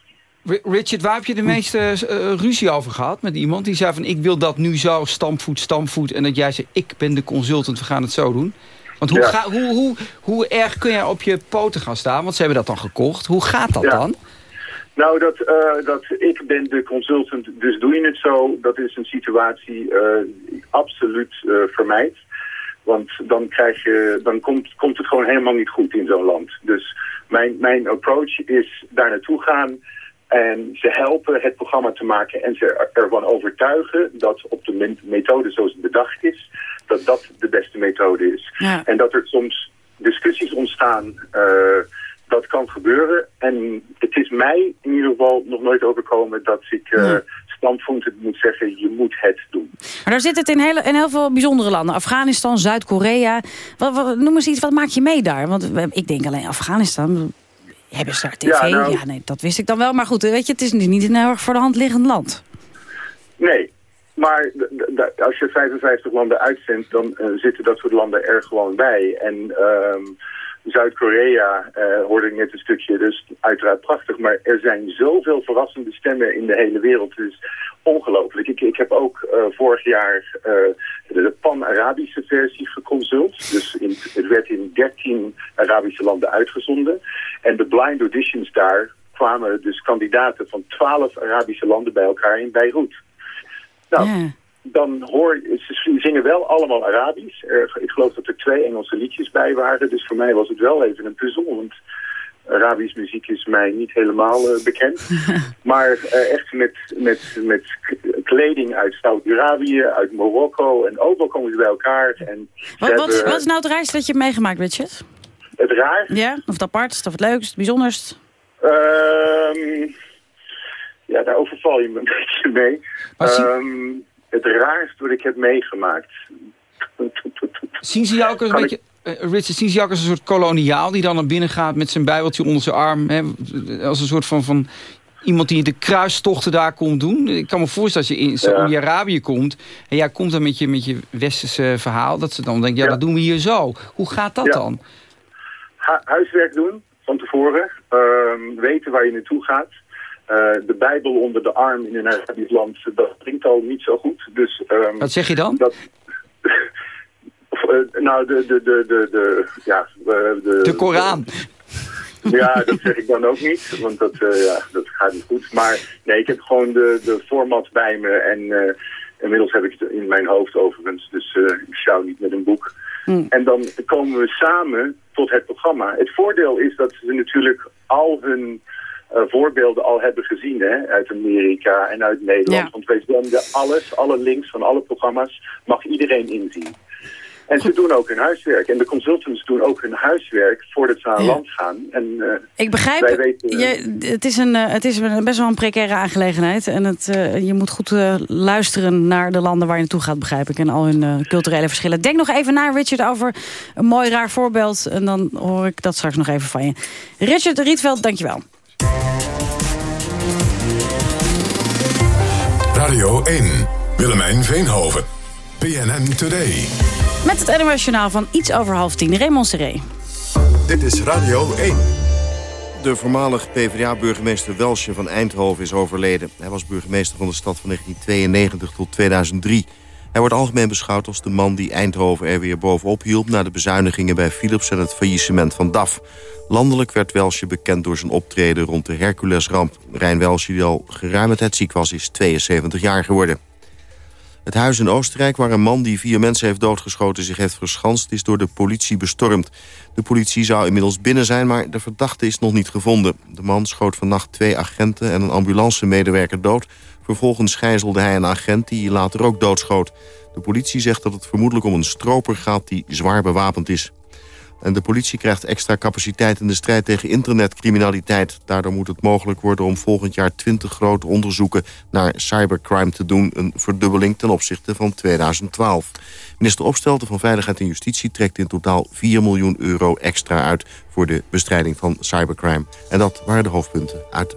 Ri- Richard, waar heb je de meeste eh, ruzie over gehad met iemand? Die zei van ik wil dat nu zo, stampvoet, stampvoet. En dat jij zei ik ben de consultant, we gaan het zo doen. Want hoe, Ja. ga, hoe, hoe, hoe erg kun jij op je poten gaan staan? Want ze hebben dat dan gekocht. Hoe gaat dat Ja. dan? Nou, dat, eh, dat ik ben de consultant, dus doe je het zo. Dat is een situatie eh, die ik absoluut eh, vermijd. Want dan, krijg je, dan komt, komt het gewoon helemaal niet goed in zo'n land. Dus mijn, mijn approach is daar naartoe gaan en ze helpen het programma te maken en ze er- ervan overtuigen dat op de methode zoals het bedacht is, dat dat de beste methode is. Ja. En dat er soms discussies ontstaan, dat kan gebeuren. En het is mij in ieder geval nog nooit overkomen dat ik uh, moet zeggen, je moet het doen. Maar daar zit het in, hele, in heel veel bijzondere landen. Afghanistan, Zuid-Korea. Wat, wat, noem eens iets, wat maak je mee daar? Want ik denk alleen Afghanistan... Hebben ze daar tv? Ja, nou, ja, nee, dat wist ik dan wel. Maar goed, weet je, het is niet een heel erg voor de hand liggend land. Nee, maar als je 55 landen uitzendt, dan uh, zitten dat soort landen er gewoon bij. En um, Zuid-Korea uh, hoorde ik net een stukje, dus uiteraard prachtig. Maar er zijn zoveel verrassende stemmen in de hele wereld. Het is ongelooflijk. Ik, ik heb ook uh, vorig jaar uh, de pan-Arabische versie geconsult. Dus in, het werd in 13 Arabische landen uitgezonden. En de blind auditions daar kwamen dus kandidaten van 12 Arabische landen bij elkaar in Beirut. Nou. Dan hoor ze zingen wel allemaal Arabisch. Er, ik geloof dat er twee Engelse liedjes bij waren. Dus voor mij was het wel even een puzzel. Want Arabisch muziek is mij niet helemaal uh, bekend. *laughs* maar uh, echt met, met, met kleding uit Saudi-Arabië, uit Marokko. En overal komen ze bij elkaar. En wat, wat, hebben, wat is nou het raarste dat je hebt meegemaakt, Richard? Het raar? Ja, of het apartst, of het leukst, het bijzonderst? Um, ja, daar overval je me een beetje mee. Um, het raarste wat ik heb meegemaakt. Zien ze jou ook een beetje... Uh, Richard, zien ze jou ook als een soort koloniaal die dan naar binnen gaat met zijn bijbeltje onder zijn arm? Hè? Als een soort van, van iemand die de kruistochten daar komt doen. Ik kan me voorstellen als je in Saudi-Arabië komt en jij komt dan met je, met je westerse verhaal, dat ze dan denken, ja, ja. dat doen we hier zo. Hoe gaat dat ja. dan? Ha huiswerk doen van tevoren, uh, weten waar je naartoe gaat. Uh, de Bijbel onder de arm in een Arabisch land, dat klinkt al niet zo goed. Dus, um, Wat zeg je dan? Dat, *laughs* of, uh, nou, de, de, de, de, de, ja, uh, de, de Koran. *laughs* Ja, dat zeg ik dan ook niet, want dat, ja, dat gaat niet goed. Maar nee, ik heb gewoon de, de format bij me en inmiddels heb ik het in mijn hoofd overigens. Dus ik schouw niet met een boek. Hmm. En dan komen we samen tot het programma. Het voordeel is dat ze natuurlijk al hun uh, voorbeelden al hebben gezien hè, uit Amerika en uit Nederland. Ja. Want wij zenden alles, alle links van alle programma's, mag iedereen inzien. En ze doen ook hun huiswerk. En de consultants doen ook hun huiswerk voordat ze aan ja. land gaan. En, uh, Ik begrijp, wij weten, je, het is, een, uh, het is een, best wel een precaire aangelegenheid. En het, uh, je moet goed luisteren naar de landen waar je naartoe gaat, begrijp ik. En al hun culturele verschillen. Denk nog even naar Richard over een mooi raar voorbeeld. En dan hoor ik dat straks nog even van je. Richard Rietveld, dankjewel. Radio 1, Willemijn Veenhoven, PNN Today. Met het NOS Journaal van iets over half tien, Raymond Seré. Dit is Radio 1. De voormalig PvdA-burgemeester Welsje van Eindhoven is overleden. Hij was burgemeester van de stad van 1992 tot 2003. Hij wordt algemeen beschouwd als de man die Eindhoven er weer bovenop hielp... na de bezuinigingen bij Philips en het faillissement van DAF. Landelijk werd Welsje bekend door zijn optreden rond de Herculesramp. Rijn Welsje, die al geruime tijd ziek was, is 72 jaar geworden. Het huis in Oostenrijk, waar een man die vier mensen heeft doodgeschoten... zich heeft verschanst, is door de politie bestormd. De politie zou inmiddels binnen zijn, maar de verdachte is nog niet gevonden. De man schoot vannacht twee agenten en een ambulancemedewerker dood. Vervolgens gijzelde hij een agent die later ook doodschoot. De politie zegt dat het vermoedelijk om een stroper gaat die zwaar bewapend is. En de politie krijgt extra capaciteit in de strijd tegen internetcriminaliteit. Daardoor moet het mogelijk worden om volgend jaar 20 grote onderzoeken naar cybercrime te doen. Een verdubbeling ten opzichte van 2012. Minister Opstelten van Veiligheid en Justitie trekt in totaal 4 miljoen euro extra uit voor de bestrijding van cybercrime. En dat waren de hoofdpunten uit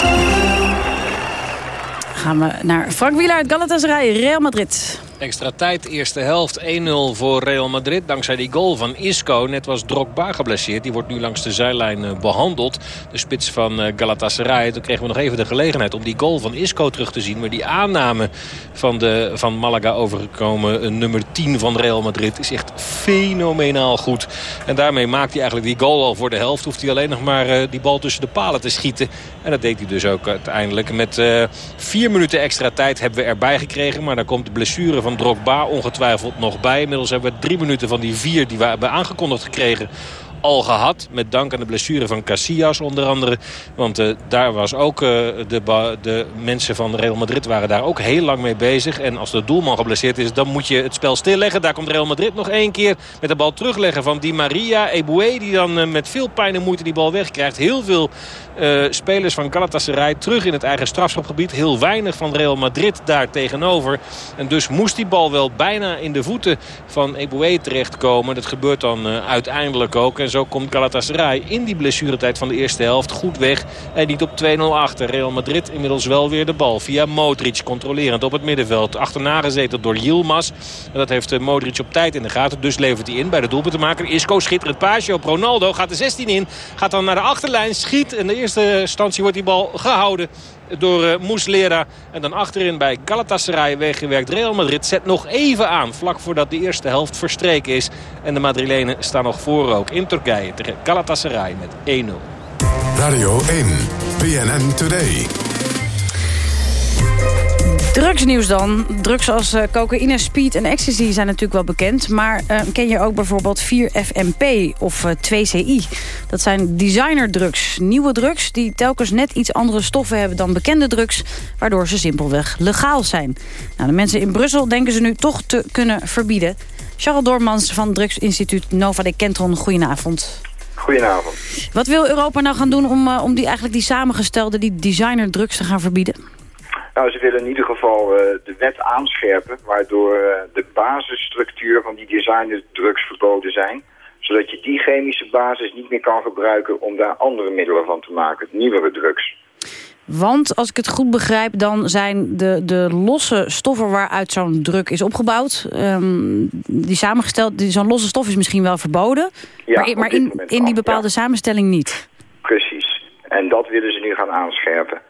gaan we naar Frank Wieler uit Galatasaray, Real Madrid. Extra tijd, eerste helft, 1-0 voor Real Madrid. Dankzij die goal van Isco. Net was Drogba geblesseerd. Die wordt nu langs de zijlijn behandeld. De spits van Galatasaray. Toen kregen we nog even de gelegenheid om die goal van Isco terug te zien. Maar die aanname van, de, van Malaga overgekomen nummer 10 van Real Madrid is echt fenomenaal goed. En daarmee maakt hij eigenlijk die goal al voor de helft. Hoeft hij alleen nog maar die bal tussen de palen te schieten. En dat deed hij dus ook uiteindelijk. Met vier minuten extra tijd hebben we erbij gekregen. Maar dan komt de blessure van Drogba ongetwijfeld nog bij. Inmiddels hebben we drie minuten van die vier die we hebben aangekondigd gekregen al gehad. Met dank aan de blessure van Casillas onder andere. Want uh, daar was ook uh, de, de mensen van Real Madrid waren daar ook heel lang mee bezig. En als de doelman geblesseerd is, dan moet je het spel stilleggen. Daar komt Real Madrid nog één keer met de bal terugleggen van Di Maria. Eboué die dan uh, met veel pijn en moeite die bal wegkrijgt. Heel veel spelers van Galatasaray terug in het eigen strafschopgebied. Heel weinig van Real Madrid daar tegenover. En dus moest die bal wel bijna in de voeten van Eboué terechtkomen. Dat gebeurt dan uiteindelijk ook. En zo komt Galatasaray in die blessuretijd van de eerste helft goed weg. En niet op 2-0 achter. Real Madrid inmiddels wel weer de bal via Modric. Controlerend op het middenveld. Achterna gezeten door Yilmaz. En dat heeft Modric op tijd in de gaten. Dus levert hij in bij de doelpuntenmaker. Isco schitterend paasje op Ronaldo. Gaat de 16 in. Gaat dan naar de achterlijn. Schiet. In de eerste instantie wordt die bal gehouden door uh, Muslera. En dan achterin bij Galatasaray weggewerkt. Real Madrid zet nog even aan. Vlak voordat de eerste helft verstreken is. En de Madrilenen staan nog voor ook in Turkije tegen Galatasaray met 1-0. Radio 1, BNN Today. Drugsnieuws dan. Drugs als uh, cocaïne, speed en ecstasy zijn natuurlijk wel bekend. Maar uh, ken je ook bijvoorbeeld 4FMP of uh, 2CI? Dat zijn designerdrugs. Nieuwe drugs die telkens net iets andere stoffen hebben dan bekende drugs... waardoor ze simpelweg legaal zijn. Nou, de mensen in Brussel denken ze nu toch te kunnen verbieden. Charles Dormans van Drugsinstituut Nova de Kentron, goedenavond. Goedenavond. Wat wil Europa nou gaan doen om, om die, eigenlijk die samengestelde die designerdrugs te gaan verbieden? Nou, ze willen in ieder geval uh, de wet aanscherpen... waardoor uh, de basisstructuur van die designerdrugs verboden zijn. Zodat je die chemische basis niet meer kan gebruiken... om daar andere middelen van te maken, nieuwere drugs. Want als ik het goed begrijp, dan zijn de, de losse stoffen waaruit zo'n druk is opgebouwd... Um, die samengesteld, zo'n losse stof is misschien wel verboden... Ja, maar, maar in, in die bepaalde ja. samenstelling niet. Precies. En dat willen ze nu gaan aanscherpen.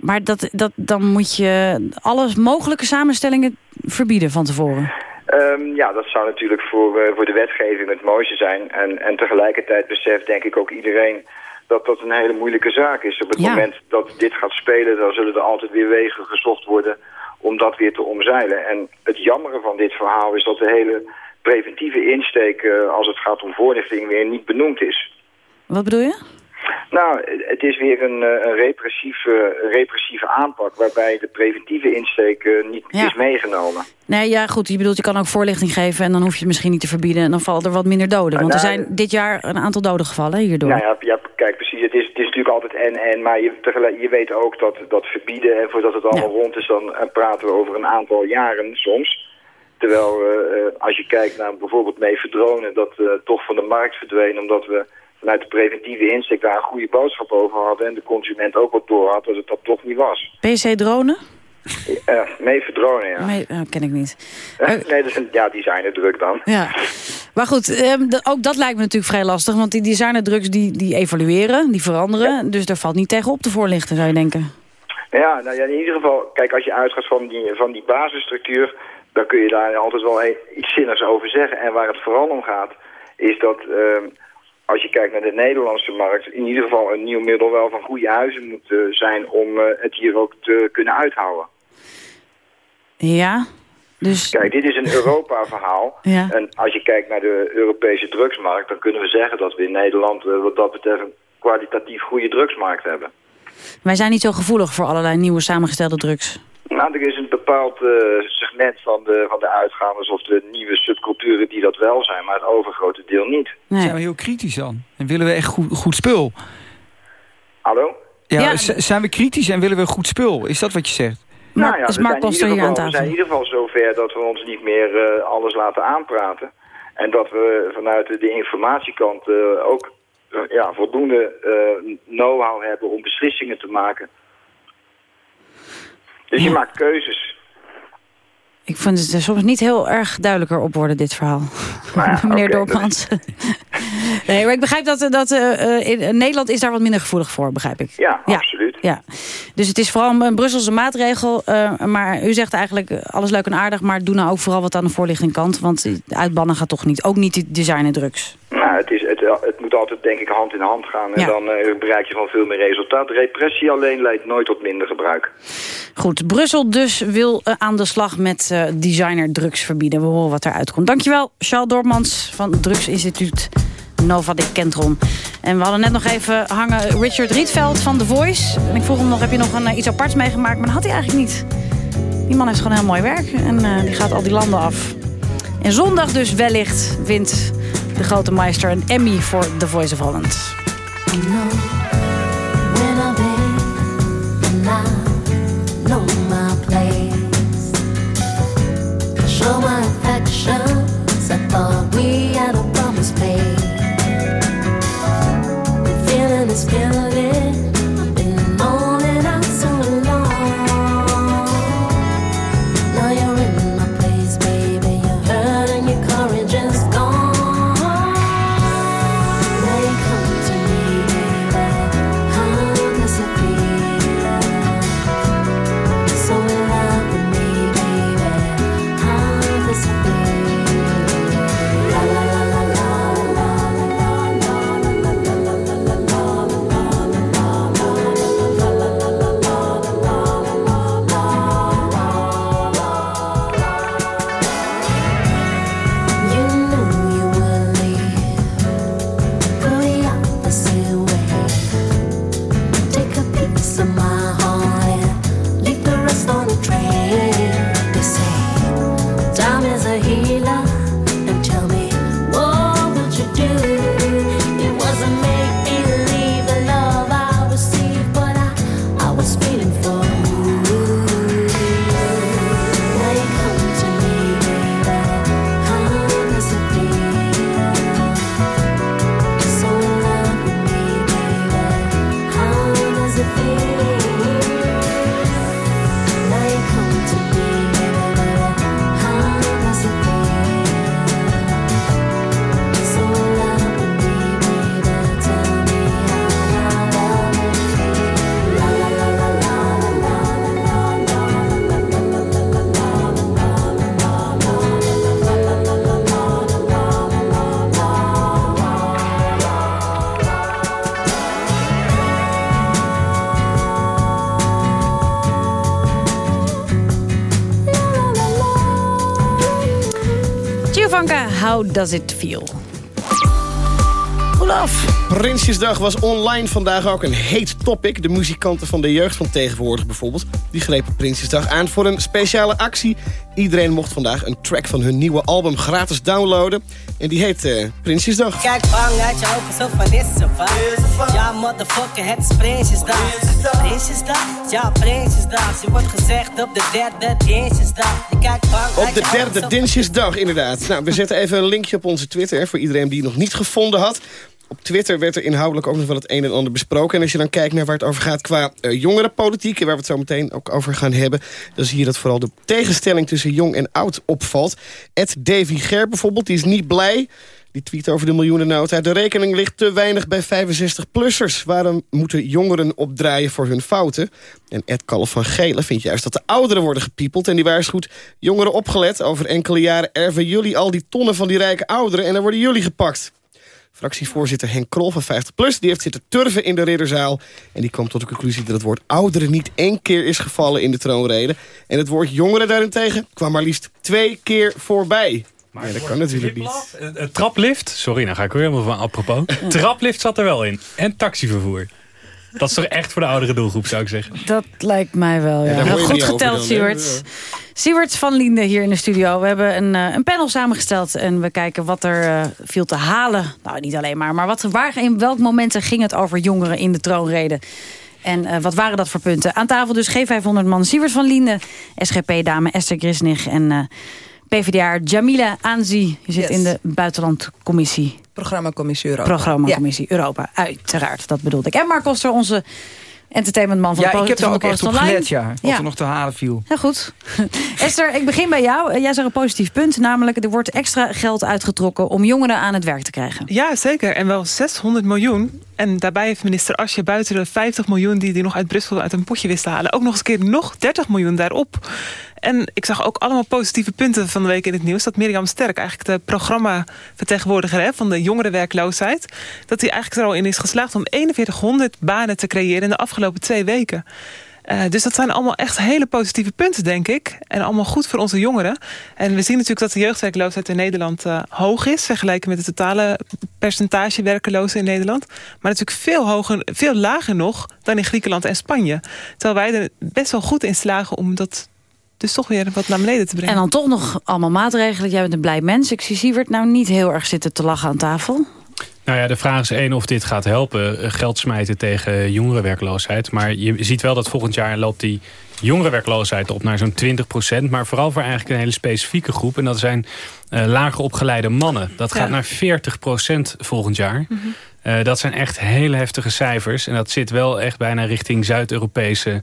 Maar dat, dat, dan moet je alle mogelijke samenstellingen verbieden van tevoren. Um, ja, dat zou natuurlijk voor, uh, voor de wetgeving het mooiste zijn. En, en tegelijkertijd beseft denk ik ook iedereen dat dat een hele moeilijke zaak is. Op het ja. moment dat dit gaat spelen, dan zullen er altijd weer wegen gezocht worden om dat weer te omzeilen. En het jammere van dit verhaal is dat de hele preventieve insteek, uh, als het gaat om voorlichting, weer niet benoemd is. Wat bedoel je? Nou, het is weer een, een repressieve, repressieve aanpak... waarbij de preventieve insteek uh, niet ja. is meegenomen. Nee, ja, goed. Je bedoelt, je kan ook voorlichting geven... en dan hoef je het misschien niet te verbieden... en dan vallen er wat minder doden. Want nou, er zijn dit jaar een aantal doden gevallen hierdoor. Nou ja, ja kijk, precies. Het is, het is natuurlijk altijd en-en... maar je, tegelijk, je weet ook dat, dat verbieden... en voordat het allemaal ja. rond is... dan praten we over een aantal jaren soms... Terwijl uh, als je kijkt naar bijvoorbeeld mefedronen... dat uh, toch van de markt verdween omdat we vanuit de preventieve insteek daar een goede boodschap over hadden... en de consument ook wat door had dat het dat toch niet was. PC-dronen? Ja, mefedronen, ja. Me oh, ken ik niet. nee, dat is een ja, designerdruk dan. Ja. Maar goed, um, de, ook dat lijkt me natuurlijk vrij lastig... want die designerdrugs die, die evalueren, die veranderen... Ja. dus daar valt niet tegen op te voorlichten, zou je denken. Ja, nou ja, in ieder geval, kijk, als je uitgaat van die, van die basisstructuur... dan kun je daar altijd wel iets zinnigs over zeggen. En waar het vooral om gaat, is dat... Um, als je kijkt naar de Nederlandse markt... in ieder geval een nieuw middel wel van goede huizen moet uh, zijn... om uh, het hier ook te kunnen uithouden. Ja, dus... Kijk, dit is een *laughs* Europa-verhaal. Ja. En als je kijkt naar de Europese drugsmarkt... dan kunnen we zeggen dat we in Nederland uh, wat dat betreft... een kwalitatief goede drugsmarkt hebben. Wij zijn niet zo gevoelig voor allerlei nieuwe samengestelde drugs. Nou, er is een bepaald uh, segment van de, van de uitgaanders of de nieuwe subculturen die dat wel zijn, maar het overgrote deel niet. Nee. Zijn we heel kritisch dan? En willen we echt goed, goed spul? Hallo? Ja, ja, zijn we kritisch en willen we goed spul? Is dat wat je zegt? Nou ja, we zijn, geval, we zijn in ieder geval zover dat we ons niet meer uh, alles laten aanpraten. En dat we vanuit de informatiekant uh, ook ja, voldoende know-how hebben om beslissingen te maken dus je maakt keuzes. Ik vind het soms niet heel erg duidelijker op worden, dit verhaal. *laughs* Ja, *laughs* Meneer okay, Dorpmans. *laughs* nee, maar ik begrijp dat, dat uh, in Nederland is daar wat minder gevoelig voor, begrijp ik. Ja, ja, absoluut. Ja. Dus het is vooral een Brusselse maatregel. Uh, maar u zegt eigenlijk alles leuk en aardig... maar doe nou ook vooral wat aan de voorlichting kant. Want uitbannen gaat toch niet. Ook niet die design drugs. Nou, het, is, het, het moet altijd denk ik hand in hand gaan. En ja. dan uh, bereik je van veel meer resultaat. Repressie alleen leidt nooit tot minder gebruik. Goed, Brussel dus wil aan de slag met designer drugs verbieden. We horen wat eruit komt. Dankjewel, Charles Dormans van Drugsinstituut Nova de Kentron. En we hadden net nog even hangen Richard Rietveld van The Voice. En ik vroeg hem nog, heb je nog een, iets aparts meegemaakt? Maar dat had hij eigenlijk niet. Die man heeft gewoon heel mooi werk. En die gaat al die landen af. En zondag dus wellicht wint de grote meister een Emmy voor The Voice of Holland. How Does It Feel? Olaf. Prinsjesdag was online vandaag ook een heet topic. De muzikanten van de jeugd van tegenwoordig bijvoorbeeld... die grepen Prinsjesdag aan voor een speciale actie. Iedereen mocht vandaag een track van hun nieuwe album gratis downloaden. En die heet uh, Prinsjesdag. Kijk bang uit je ogen, zo van is zo Ja, motherfucker, het is Prinsjesdag. Prinsjesdag? Ja, Prinsjesdag. Je wordt gezegd op de derde Dinsjesdag. Op de derde Dinsjesdag, inderdaad. Nou, we zetten even een linkje op onze Twitter... voor iedereen die het nog niet gevonden had. Op Twitter werd er inhoudelijk ook nog wel het een en ander besproken. En als je dan kijkt naar waar het over gaat qua uh, jongerenpolitiek... en waar we het zo meteen ook over gaan hebben... dan zie je dat vooral de tegenstelling tussen jong en oud opvalt. Ed Davy Ger bijvoorbeeld, die is niet blij... Die tweet over de miljoenennota. De rekening ligt te weinig bij 65-plussers. Waarom moeten jongeren opdraaien voor hun fouten? En Ed Kalf van Gelen vindt juist dat de ouderen worden gepiepeld. En die waarschuwt jongeren opgelet. Over enkele jaren erven jullie al die tonnen van die rijke ouderen... en dan worden jullie gepakt. Fractievoorzitter Henk Krol van 50PLUS... die heeft zitten turven in de ridderzaal. En die kwam tot de conclusie dat het woord ouderen niet één keer is gevallen in de troonrede. En het woord jongeren daarentegen kwam maar liefst twee keer voorbij. Maar dat kan natuurlijk niet. Het traplift, sorry, nou ga ik weer helemaal van apropos. Traplift zat er wel in. En taxivervoer. Dat is toch echt voor de oudere doelgroep, zou ik zeggen. Dat lijkt mij wel, ja. ja goed geteld, Siewert. Siewert van Liende hier in de studio. We hebben een, uh, een panel samengesteld en we kijken wat er uh, viel te halen. Nou, niet alleen maar, maar wat, waar, in welk momenten ging het over jongeren in de troonrede? En uh, wat waren dat voor punten? Aan tafel dus G500 man Siewert van Liende, SGP-dame Esther Grisnig en PvdA Jamila Aanzi. Je zit in de buitenlandcommissie. Programmacommissie Europa. Programmacommissie ja. Europa, uiteraard. Dat bedoelde ik. En Mark Koster, onze entertainmentman van ja, de Ja, ik heb daar ook echt op gelet, ja. Wat er nog te halen viel. Ja, goed. *laughs* Esther, ik begin bij jou. Jij zegt een positief punt. Namelijk, er wordt extra geld uitgetrokken om jongeren aan het werk te krijgen. Ja, zeker. En wel 600 miljoen. En daarbij heeft minister Asje buiten de 50 miljoen... die hij nog uit Brussel uit een potje wist te halen... ook nog eens een keer nog 30 miljoen daarop. En ik zag ook allemaal positieve punten van de week in het nieuws. Dat Mirjam Sterk, eigenlijk de programmavertegenwoordiger hè, van de jongerenwerkloosheid... dat hij eigenlijk er al in is geslaagd om 4100 banen te creëren in de afgelopen twee weken. Uh, dus dat zijn allemaal echt hele positieve punten, denk ik. En allemaal goed voor onze jongeren. En we zien natuurlijk dat de jeugdwerkloosheid in Nederland uh, hoog is... vergeleken met de totale percentage werkelozen in Nederland. Maar natuurlijk veel, hoger, veel lager nog dan in Griekenland en Spanje. Terwijl wij er best wel goed in slagen om dat dus toch weer wat naar beneden te brengen. En dan toch nog allemaal maatregelen. Jij bent een blij mens. Ik zie Siewert nou niet heel erg zitten te lachen aan tafel. Nou ja, de vraag is één of dit gaat helpen. Eh, geld smijten tegen jongerenwerkloosheid. Maar je ziet wel dat volgend jaar loopt die jongerenwerkloosheid op naar zo'n 20 procent. Maar vooral voor eigenlijk een hele specifieke groep. En dat zijn uh, lager opgeleide mannen. Dat gaat naar 40 procent volgend jaar. Mhm. Uh, dat zijn echt hele heftige cijfers. En dat zit wel echt bijna richting Zuid-Europese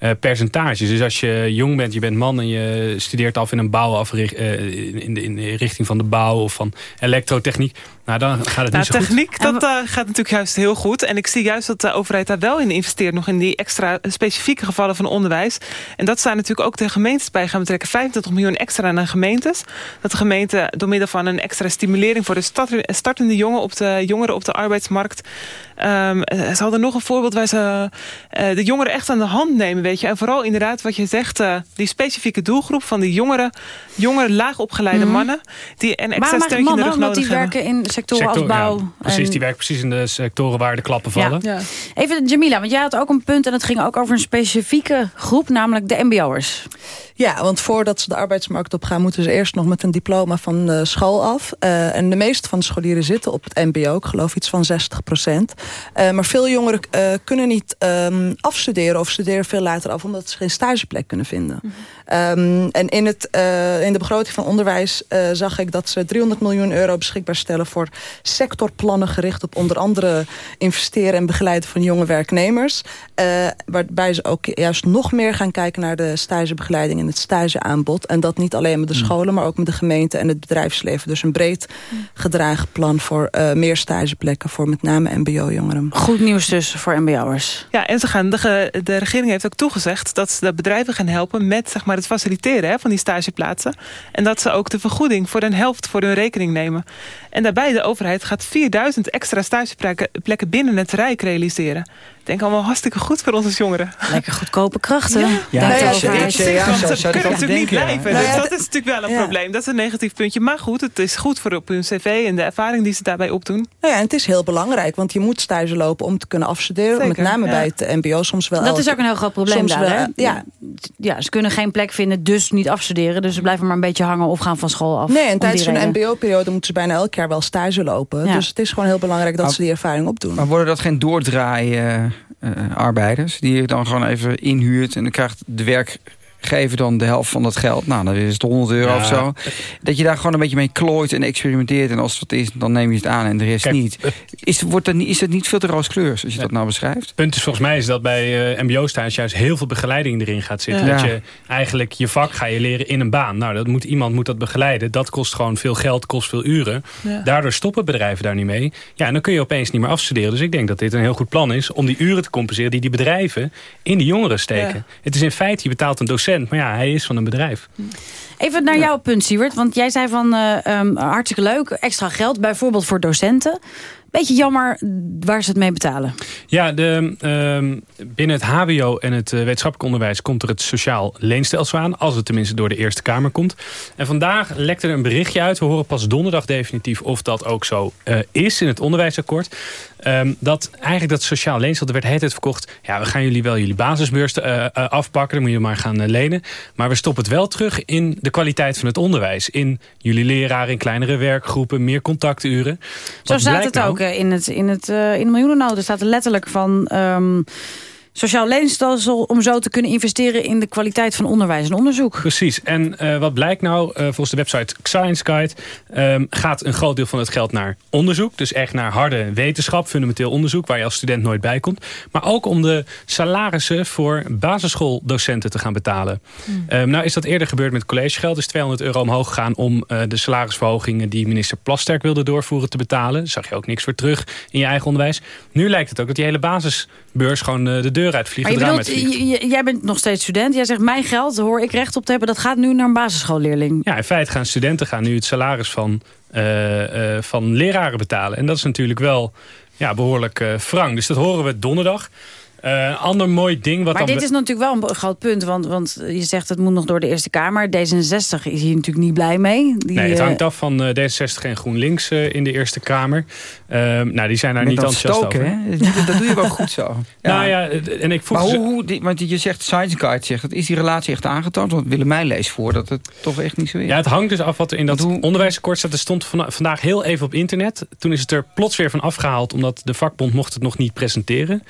uh, percentages. Dus als je jong bent, je bent man en je studeert af in een bouw af, uh, in, de, in de richting van de bouw of van elektrotechniek. Nou, dan gaat het nou, niet zo techniek, goed. dat gaat natuurlijk juist heel goed. En ik zie juist dat de overheid daar wel in investeert. Nog in die extra specifieke gevallen van onderwijs. En dat zijn natuurlijk ook de gemeentes bij gaan betrekken. 25 miljoen extra naar gemeentes. Dat de gemeente door middel van een extra stimulering voor de startende jongen op de, jongeren op de arbeidsmarkt. Um, ze hadden nog een voorbeeld waar ze uh, de jongeren echt aan de hand nemen. Weet je. En vooral inderdaad wat je zegt, uh, die specifieke doelgroep van die jongeren, jongere laag opgeleide mm -hmm. mannen. Die een extra maar steuntje mannen, in de rug nodig hebben. die werken in sectoren Sector, als bouw. ja, precies, en... die werken precies in de sectoren waar de klappen vallen. Ja. Even Jamila, want jij had ook een punt en het ging ook over een specifieke groep, namelijk de mbo'ers. Ja, want voordat ze de arbeidsmarkt op gaan... moeten ze eerst nog met een diploma van de school af. Uh, en de meeste van de scholieren zitten op het mbo. Ik geloof iets van 60 procent. Uh, maar veel jongeren uh, kunnen niet um, afstuderen... of studeren veel later af... omdat ze geen stageplek kunnen vinden. Mm -hmm. um, en in, het, in de begroting van onderwijs zag ik... dat ze 300 miljoen euro beschikbaar stellen... voor sectorplannen gericht op onder andere... investeren en begeleiden van jonge werknemers. waarbij ze ook juist nog meer gaan kijken... naar de stagebegeleiding het stageaanbod. En dat niet alleen met de scholen, maar ook met de gemeente en het bedrijfsleven. Dus een breed gedragen plan voor uh, meer stageplekken voor met name mbo-jongeren. Goed nieuws dus voor mbo'ers. Ja, en ze gaan, de, de regering heeft ook toegezegd dat ze de bedrijven gaan helpen met zeg maar, het faciliteren hè, van die stageplaatsen. En dat ze ook de vergoeding voor een helft voor hun rekening nemen. En daarbij de overheid gaat 4000 extra stageplekken binnen het Rijk realiseren. Ik denk allemaal hartstikke goed voor onze jongeren. Lekker goedkope krachten. Ja, ja, ja, ja, ja, ja, ja, dat kunnen natuurlijk niet blijven. Dus dat is natuurlijk wel een ja. probleem. Dat is een negatief puntje. Maar goed, het is goed voor op hun cv en de ervaring die ze daarbij opdoen. Nou ja, en het is heel belangrijk. Want je moet stage lopen om te kunnen afstuderen. Zeker, met name ja. bij het mbo soms wel. Dat elke- is ook een heel groot probleem daar. wel, hè? ja. ja, ze kunnen geen plek vinden, dus niet afstuderen. Dus ze blijven maar een beetje hangen of gaan van school af. Nee, en tijdens zo'n reden. mbo-periode moeten ze bijna elk jaar wel stage lopen. Ja. Dus het is gewoon heel belangrijk dat Maar- ze die ervaring opdoen. Maar worden dat geen doordraaien eh, arbeiders die je dan gewoon even inhuurt... en dan krijgt de werkgever dan de helft van dat geld. Nou, dan is het 100 euro Ja. of zo. Dat je daar gewoon een beetje mee klooit en experimenteert... en als het wat is, dan neem je het aan en de rest Kijk, niet. Is, wordt dat, niet- is dat niet veel te rooskleurs als je dat nou beschrijft? Het punt is volgens mij is dat bij eh mbo-stage juist heel veel begeleiding erin gaat zitten. Ja. Dat je eigenlijk je vak ga je leren in een baan. Nou, dat moet, iemand moet dat begeleiden. Dat kost gewoon veel geld, kost veel uren. Ja. Daardoor stoppen bedrijven daar niet mee. Ja, en dan kun je opeens niet meer afstuderen. Dus ik denk dat dit een heel goed plan is om die uren te compenseren die die bedrijven in die jongeren steken. Ja. Het is in feite, je betaalt een docent, maar ja, hij is van een bedrijf. Even naar jouw punt, Siewert. Want jij zei van ehm, hartstikke leuk, extra geld. Bijvoorbeeld voor docenten. Beetje jammer waar ze het mee betalen. Ja, de, ehm, binnen het hbo en het eh, wetenschappelijk onderwijs... komt er het sociaal leenstelsel aan. Als het tenminste door de Eerste Kamer komt. En vandaag lekte er een berichtje uit. We horen pas donderdag definitief of dat ook zo eh, is in het onderwijsakkoord. Ehm, dat eigenlijk dat sociaal leenstelsel, er werd de hele tijd verkocht... ja, we gaan jullie wel jullie basisbeurs eh, afpakken. Dan moet je maar gaan lenen. Maar we stoppen het wel terug in de kwaliteit van het onderwijs. In jullie leraren, in kleinere werkgroepen, meer contacturen. Zo staat het nou? ook eh, in, het, in, het, eh, in staat er letterlijk van... ehm, sociaal leenstelsel om zo te kunnen investeren... in de kwaliteit van onderwijs en onderzoek. Precies. En eh, wat blijkt nou? Eh, volgens de website Science Guide ehm, gaat een groot deel van het geld naar onderzoek. Dus echt naar harde wetenschap, fundamenteel onderzoek... waar je als student nooit bij komt. Maar ook om de salarissen voor basisschooldocenten te gaan betalen. Ehm, nou is dat eerder gebeurd met collegegeld. Dus 200 euro omhoog gegaan om eh, de salarisverhogingen... die minister Plasterk wilde doorvoeren te betalen. Daar zag je ook niks voor terug in je eigen onderwijs. Nu lijkt het ook dat die hele basisbeurs gewoon eh, de deur uitvliegt. Maar je bedoelt, jij bent nog steeds student. Jij zegt, mijn geld, hoor ik recht op te hebben... dat gaat nu naar een basisschoolleerling. Ja, in feite gaan studenten gaan nu het salaris van, eh, eh, van leraren betalen. En dat is natuurlijk wel ja, behoorlijk eh wrang. Dus dat horen we donderdag. Een ander mooi ding... Wat maar dan dit is natuurlijk wel een groot punt. Want, want je zegt het moet nog door de Eerste Kamer. D66 is hier natuurlijk niet blij mee. Die, nee, het hangt eh, af van eh, D66 en GroenLinks in de Eerste Kamer. Ehm, nou, die zijn daar niet enthousiast stoken, over. hè? Dat, doe je wel goed zo. *laughs* Nou ja, en ik vroeg Maar hoe, hoe die- want je zegt, Science Guide zegt, dat is die relatie echt aangetoond? Want Willemijn leest voor dat het toch echt niet zo is. Ja, het hangt dus af wat er in dat onderwijsakkoord staat. Er stond vana- vandaag heel even op internet. Toen is het er plots weer van afgehaald... omdat de vakbond mocht het nog niet presenteren.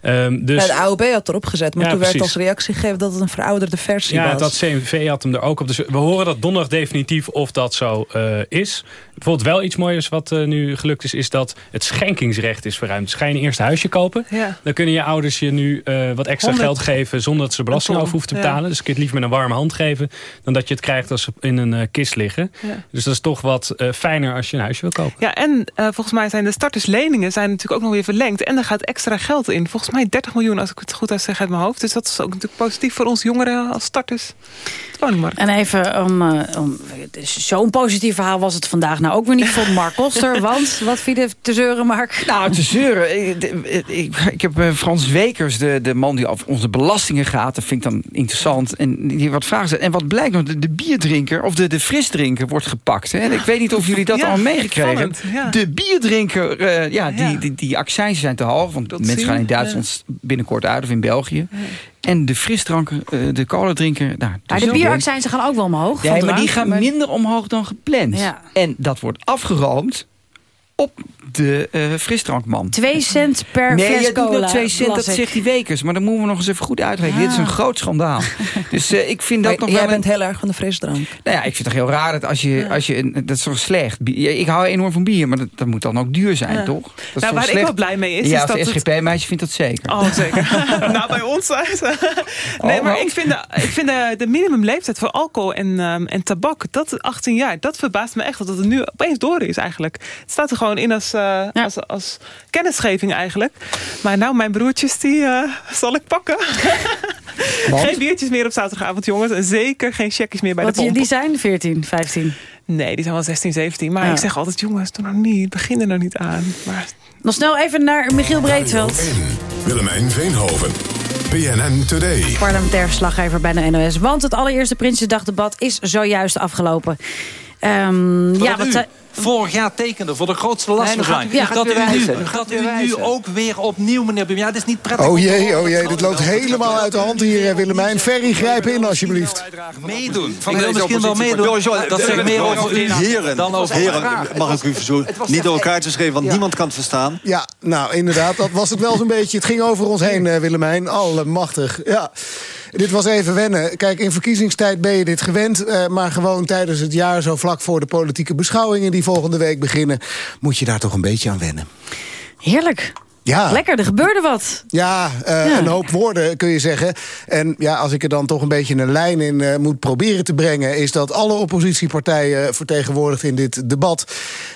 Ehm, dus, Ja, de AOB had erop gezet, maar Ja, toen werd als reactie gegeven dat het een verouderde versie ja, was. dat CNV had hem er ook op. Dus we horen dat donderdag definitief of dat zo eh, is. Bijvoorbeeld wel iets moois wat eh, nu gelukt is... is dat het schenkingsrecht is verruimd. Dus ga je een eerste huisje kopen... Ja. dan kunnen je ouders je nu eh, wat extra 100 geld geven... zonder dat ze belasting over hoeven te ja. betalen. Dus kun je het liever met een warme hand geven... dan dat je het krijgt als ze in een kist liggen. Ja. Dus dat is toch wat eh, fijner als je een huisje wil kopen. Ja, en volgens mij zijn de startersleningen zijn natuurlijk ook nog weer verlengd. En er gaat extra geld in. Volgens mij 30 miljoen, als ik het goed zeg uit mijn hoofd. Dus dat is ook natuurlijk positief voor ons jongeren als starters. Woningmarkt. En even om, eh, om dus zo'n positief verhaal was het vandaag nou ook weer niet voor Mark Koster. *laughs* Want wat viel te zeuren, Mark? Nou, te zeuren. Ik, ik, ik heb eh, Frans Wekers, de, de man die over onze belastingen gaat. Dat vind ik dan interessant. En die wat vragen stelt. En wat blijkt nog, de, de bierdrinker of de, de frisdrinker wordt gepakt. Hè? Ik weet niet of jullie dat Ja, al meegekregen hebben. spannend, ja. De bierdrinker, eh, ja, die, Ja. die, die accijnzen zijn te hoog. Want mensen zien, gaan in Duitsland binnenkort uit of in België. En de frisdranker, eh, de cola-drinker... Nou, Maar de bieraccijnzen gaan ook wel omhoog. van maar die gaan maar- minder omhoog dan gepland. Ja. En dat wordt afgeroomd op de eh frisdrankman. 2 cent per nee, fles je doet cola. nog twee cent, dat zegt die Wekers. Maar dan moeten we nog eens even goed uitrekenen. Dit is een Ah. groot schandaal. *laughs* dus eh, ik vind dat Maar nog jij wel... bent een- heel erg van de frisdrank. nou ja, ik vind het toch heel raar dat als je... Als je een- dat is toch slecht? Ik hou enorm van bier, maar dat, dat moet dan ook duur zijn, Ja. toch? Dat is Nou, waar ik wel blij mee is, Ja, is als dat het- SGP-meisje vindt dat zeker. Oh, zeker. *laughs* *laughs* nou, bij ons uit. nee, maar ik vind, de, ik vind de, de minimumleeftijd voor alcohol en, ehm, en tabak, dat 18 jaar, dat verbaast me echt dat het nu opeens door is eigenlijk. Het staat er gewoon in als, eh, als, als kennisgeving eigenlijk. Maar nou, mijn broertjes, die eh, zal ik pakken. *laughs* geen biertjes meer op zaterdagavond, jongens. En zeker geen checkies meer bij Wat de pomp. die zijn 14, 15. Nee, die zijn wel 16, 17. Maar Ja. ik zeg altijd, jongens, doe nou niet. Begin er nou niet aan. Maar Nog snel even naar Michiel Breedveld. Willemijn Veenhoven. BNN Today. Parlementair verslaggever bij de NOS. Want het allereerste Prinsjesdagdebat is zojuist afgelopen. Ehm, ja, wat, vorig jaar tekende voor de grootste Nee, u- ja, dat u u, nu, wijzen. dat u nu ook weer opnieuw, meneer Bum. Ja, dat is niet prettig. Oh jee, oh jee, dit loopt helemaal uit de hand hier, eh, Willemijn. Ferry, grijp in alsjeblieft. Meedoen. Van ik wil misschien wel meedoen. Dat eh, zegt meer over u heren, dan over heren, elkaar. mag ik u verzoeken niet door elkaar te schrijven, want niemand kan het verstaan. Ja, nou inderdaad, dat was het wel zo'n beetje. Het ging over ons heen, eh, Willemijn. Allemachtig, ja. Dit was even wennen. Kijk, in verkiezingstijd ben je dit gewend. eh, maar gewoon tijdens het jaar, zo vlak voor de politieke beschouwingen... die volgende week beginnen, moet je daar toch een beetje aan wennen. heerlijk. Ja. Lekker, er gebeurde wat. Ja, eh, Ja. een hoop woorden kun je zeggen. En ja, als ik er dan toch een beetje een lijn in eh, moet proberen te brengen... is dat alle oppositiepartijen vertegenwoordigd in dit debat...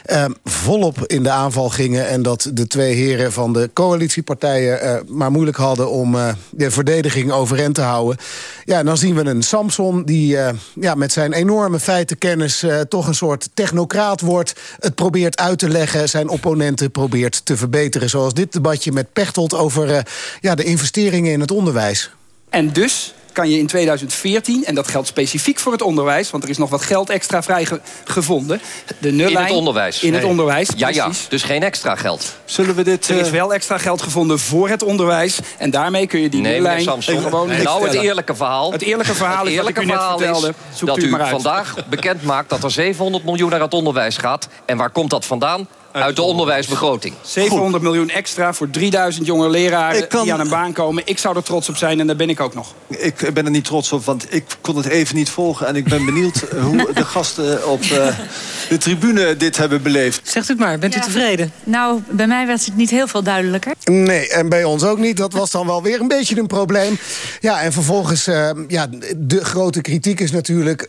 eh, volop in de aanval gingen... en dat de twee heren van de coalitiepartijen eh, maar moeilijk hadden... om eh, de verdediging overeind te houden. Ja, en dan zien we een Samson die eh, ja, met zijn enorme feitenkennis... eh, toch een soort technocraat wordt. Het probeert uit te leggen, zijn opponenten probeert te verbeteren. Zoals dit debatje met Pechtold over eh, ja, de investeringen in het onderwijs. En dus kan je in 2014, en dat geldt specifiek voor het onderwijs... want er is nog wat geld extra vrijgevonden. De nullijn, In het onderwijs. In het Nee. onderwijs, Ja, ja, precies. dus geen extra geld. Zullen we dit... Er is eh, wel extra geld gevonden voor het onderwijs. En daarmee kun je die Nee, nullijn Samson. gewoon nou, niet het eerlijke verhaal. Het eerlijke verhaal het is eerlijke net verhaal vertelde. is Zoekt dat u u vandaag bekend maakt dat er 700 miljoen naar het onderwijs gaat. En waar komt dat vandaan? Uit de onderwijsbegroting. 700 miljoen extra voor 3000 jonge leraren kan- die aan een baan komen. Ik zou er trots op zijn en daar ben ik ook nog. Ik ben er niet trots op, want ik kon het even niet volgen. En ik ben benieuwd *laughs* eh, hoe de gasten op eh, de tribune dit hebben beleefd. Zegt u het maar, bent u tevreden? Nou, bij mij was het niet heel veel duidelijker. Nee, en bij ons ook niet. Dat was dan wel weer een beetje een probleem. Ja, en vervolgens, eh, ja, de grote kritiek is natuurlijk...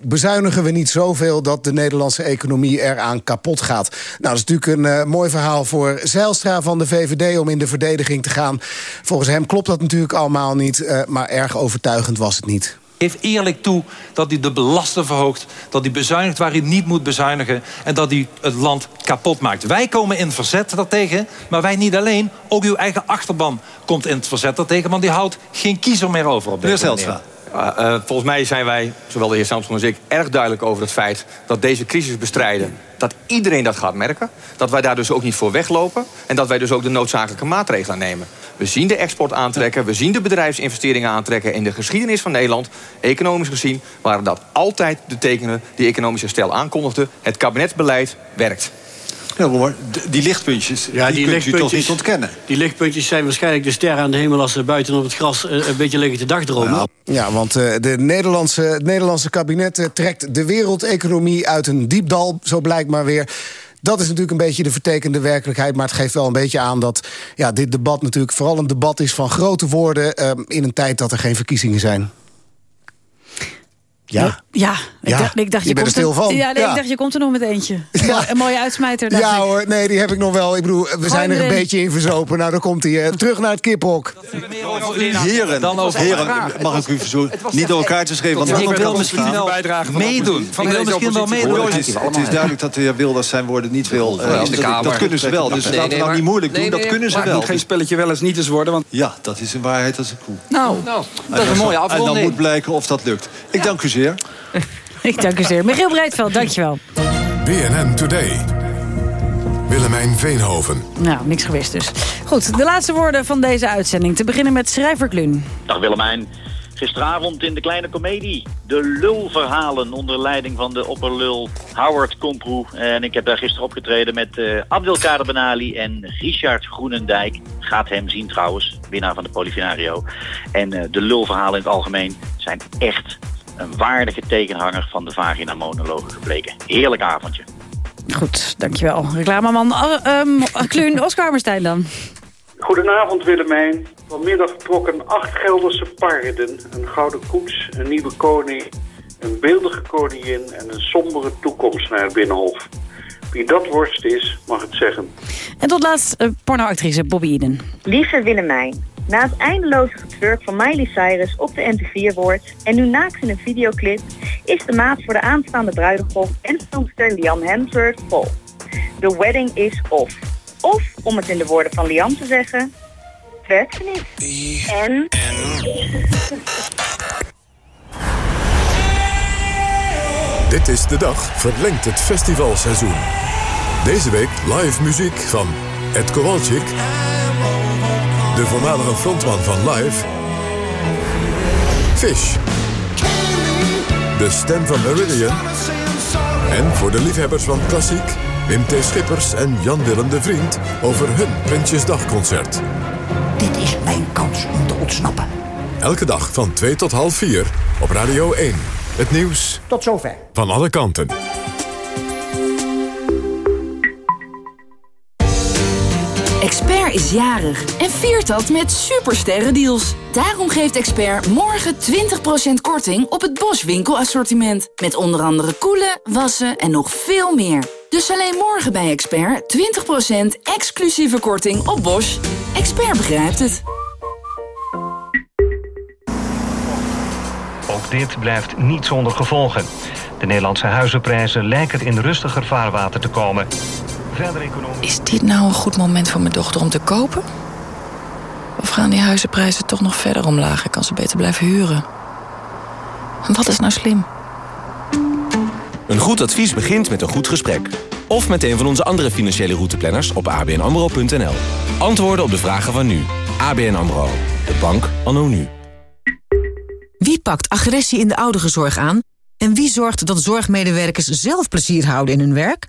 bezuinigen we niet zoveel dat de Nederlandse economie eraan kapot gaat. Nou, dat is natuurlijk een eh, mooi verhaal voor Zeilstra van de VVD... om in de verdediging te gaan. Volgens hem klopt dat natuurlijk allemaal niet... eh, maar erg overtuigend was het niet. Geef eerlijk toe dat hij de belasten verhoogt. Dat hij bezuinigt waar hij niet moet bezuinigen. En dat hij het land kapot maakt. Wij komen in verzet daartegen. Maar wij niet alleen. Ook uw eigen achterban komt in het verzet daartegen. Want die houdt geen kiezer meer over op deze Meneer Zijlstra. Uh, uh, volgens mij zijn wij, zowel de heer Samson als ik, erg duidelijk over het feit dat deze crisis bestrijden, dat iedereen dat gaat merken. Dat wij daar dus ook niet voor weglopen. En dat wij dus ook de noodzakelijke maatregelen nemen. We zien de export aantrekken, we zien de bedrijfsinvesteringen aantrekken. In de geschiedenis van Nederland, economisch gezien, waren dat altijd de tekenen die economisch herstel aankondigden. Het kabinetsbeleid werkt. Die lichtpuntjes, ja, die, die kunt u toch niet ontkennen? Die lichtpuntjes zijn waarschijnlijk de sterren aan de hemel... als ze buiten op het gras een beetje liggen te dagdromen. Ja, ja want uh, de Nederlandse, het Nederlandse kabinet uh, trekt de wereldeconomie uit een diep dal, zo blijkt maar weer. Dat is natuurlijk een beetje de vertekende werkelijkheid. Maar het geeft wel een beetje aan dat ja, dit debat natuurlijk vooral een debat is van grote woorden... Uh, in een tijd dat er geen verkiezingen zijn. Ja. Ja, ik Ja, dacht, ik dacht je bent er stil er, van. Ja, nee, Ja. ik dacht je komt er nog met eentje. *laughs* Een mooie uitsmijter. dacht Ja ik. hoor, nee, die heb ik nog wel. Ik bedoel, we zijn er een beetje in verzopen. Nou, dan komt hij terug naar het kiphok. Heren, Dan over heren mag ik u verzoeken niet door elkaar te schreeuwen. Want Ik dan wil misschien het wel bijdragen van de meedoen. Ik wil misschien wel meedoen. Het is, het duidelijk dat de heer Wilders zijn woorden niet wil. eh, dat- Kamer. dat kunnen ze wel. Dus laten we nou maar- niet moeilijk doen. Dat kunnen ze het wel. moet geen spelletje wel eens niet eens worden. Want Ja, dat is een waarheid als een koe. nou, Nou, dat is een mooie En dan afronding. moet blijken of dat lukt. Ik dank u zeer. *laughs* Ik dank u zeer. Michiel Breedveld, dankjewel. BNN Today. Willemijn Veenhoven. Nou, niks gewist dus. Goed, de laatste woorden van deze uitzending. Te beginnen met schrijver Kluun. Dag Willemijn. Gisteravond in de kleine komedie. De lulverhalen onder leiding van de opperlul Howard Komproe. En ik heb daar gisteren opgetreden met eh Abdelkader Benali en Richard Groenendijk. Gaat hem zien trouwens, winnaar van de Polifinario. En eh, de lulverhalen in het algemeen zijn echt een waardige tegenhanger van de vagina-monologen gebleken. Heerlijk avondje. Goed, dankjewel. Reclameman uh, um, Kluun, Oscar Hammerstein dan. Goedenavond Willemijn. Vanmiddag trokken acht Gelderse paarden, een gouden koets, een nieuwe koning, een beeldige koningin en een sombere toekomst naar het Binnenhof. Wie dat worst is, mag het zeggen. En tot laatst uh, pornoactrice Bobby Eden. Lieve Willemijn, na het eindeloze getwerk van Miley Cyrus op de NT4-woord en nu naakt in een videoclip, is de maat voor de aanstaande bruidegom en filmster Liam Hemsworth vol. The wedding is off. Of, om het in de woorden van Liam te zeggen, het werkte niet. En... *laughs* Dit is de dag verlengt het festivalseizoen. Deze week live muziek van Ed Kowalczyk. De voormalige frontman van Live. Fish. De stem van Meridian. En voor de liefhebbers van klassiek... Wim T. Schippers en Jan-Willem de Vriend... over hun Prinsjesdagconcert. Dit is mijn kans om te ontsnappen. Elke dag van 2 tot half 4 op Radio 1. Het nieuws Tot zover. van alle kanten. Expert is jarig en viert dat met supersterrendeals. Daarom geeft Expert morgen 20% korting op het Bosch winkelassortiment. Met onder andere koelen, wassen en nog veel meer. Dus alleen morgen bij Expert 20% exclusieve korting op Bosch. Expert begrijpt het. Ook dit blijft niet zonder gevolgen. De Nederlandse huizenprijzen lijken in rustiger vaarwater te komen. Verder economisch... Is dit nou een goed moment voor mijn dochter om te kopen? Of gaan die huizenprijzen toch nog verder omlaag? Ik kan ze beter blijven huren. Wat is nou slim? Een goed advies begint met een goed gesprek. Of met een van onze andere financiële routeplanners op abnamro.nl. Antwoorden op de vragen van nu. ABN AMRO. De bank anno nu. Wie pakt agressie in de ouderenzorg aan? En wie zorgt dat zorgmedewerkers zelf plezier houden in hun werk?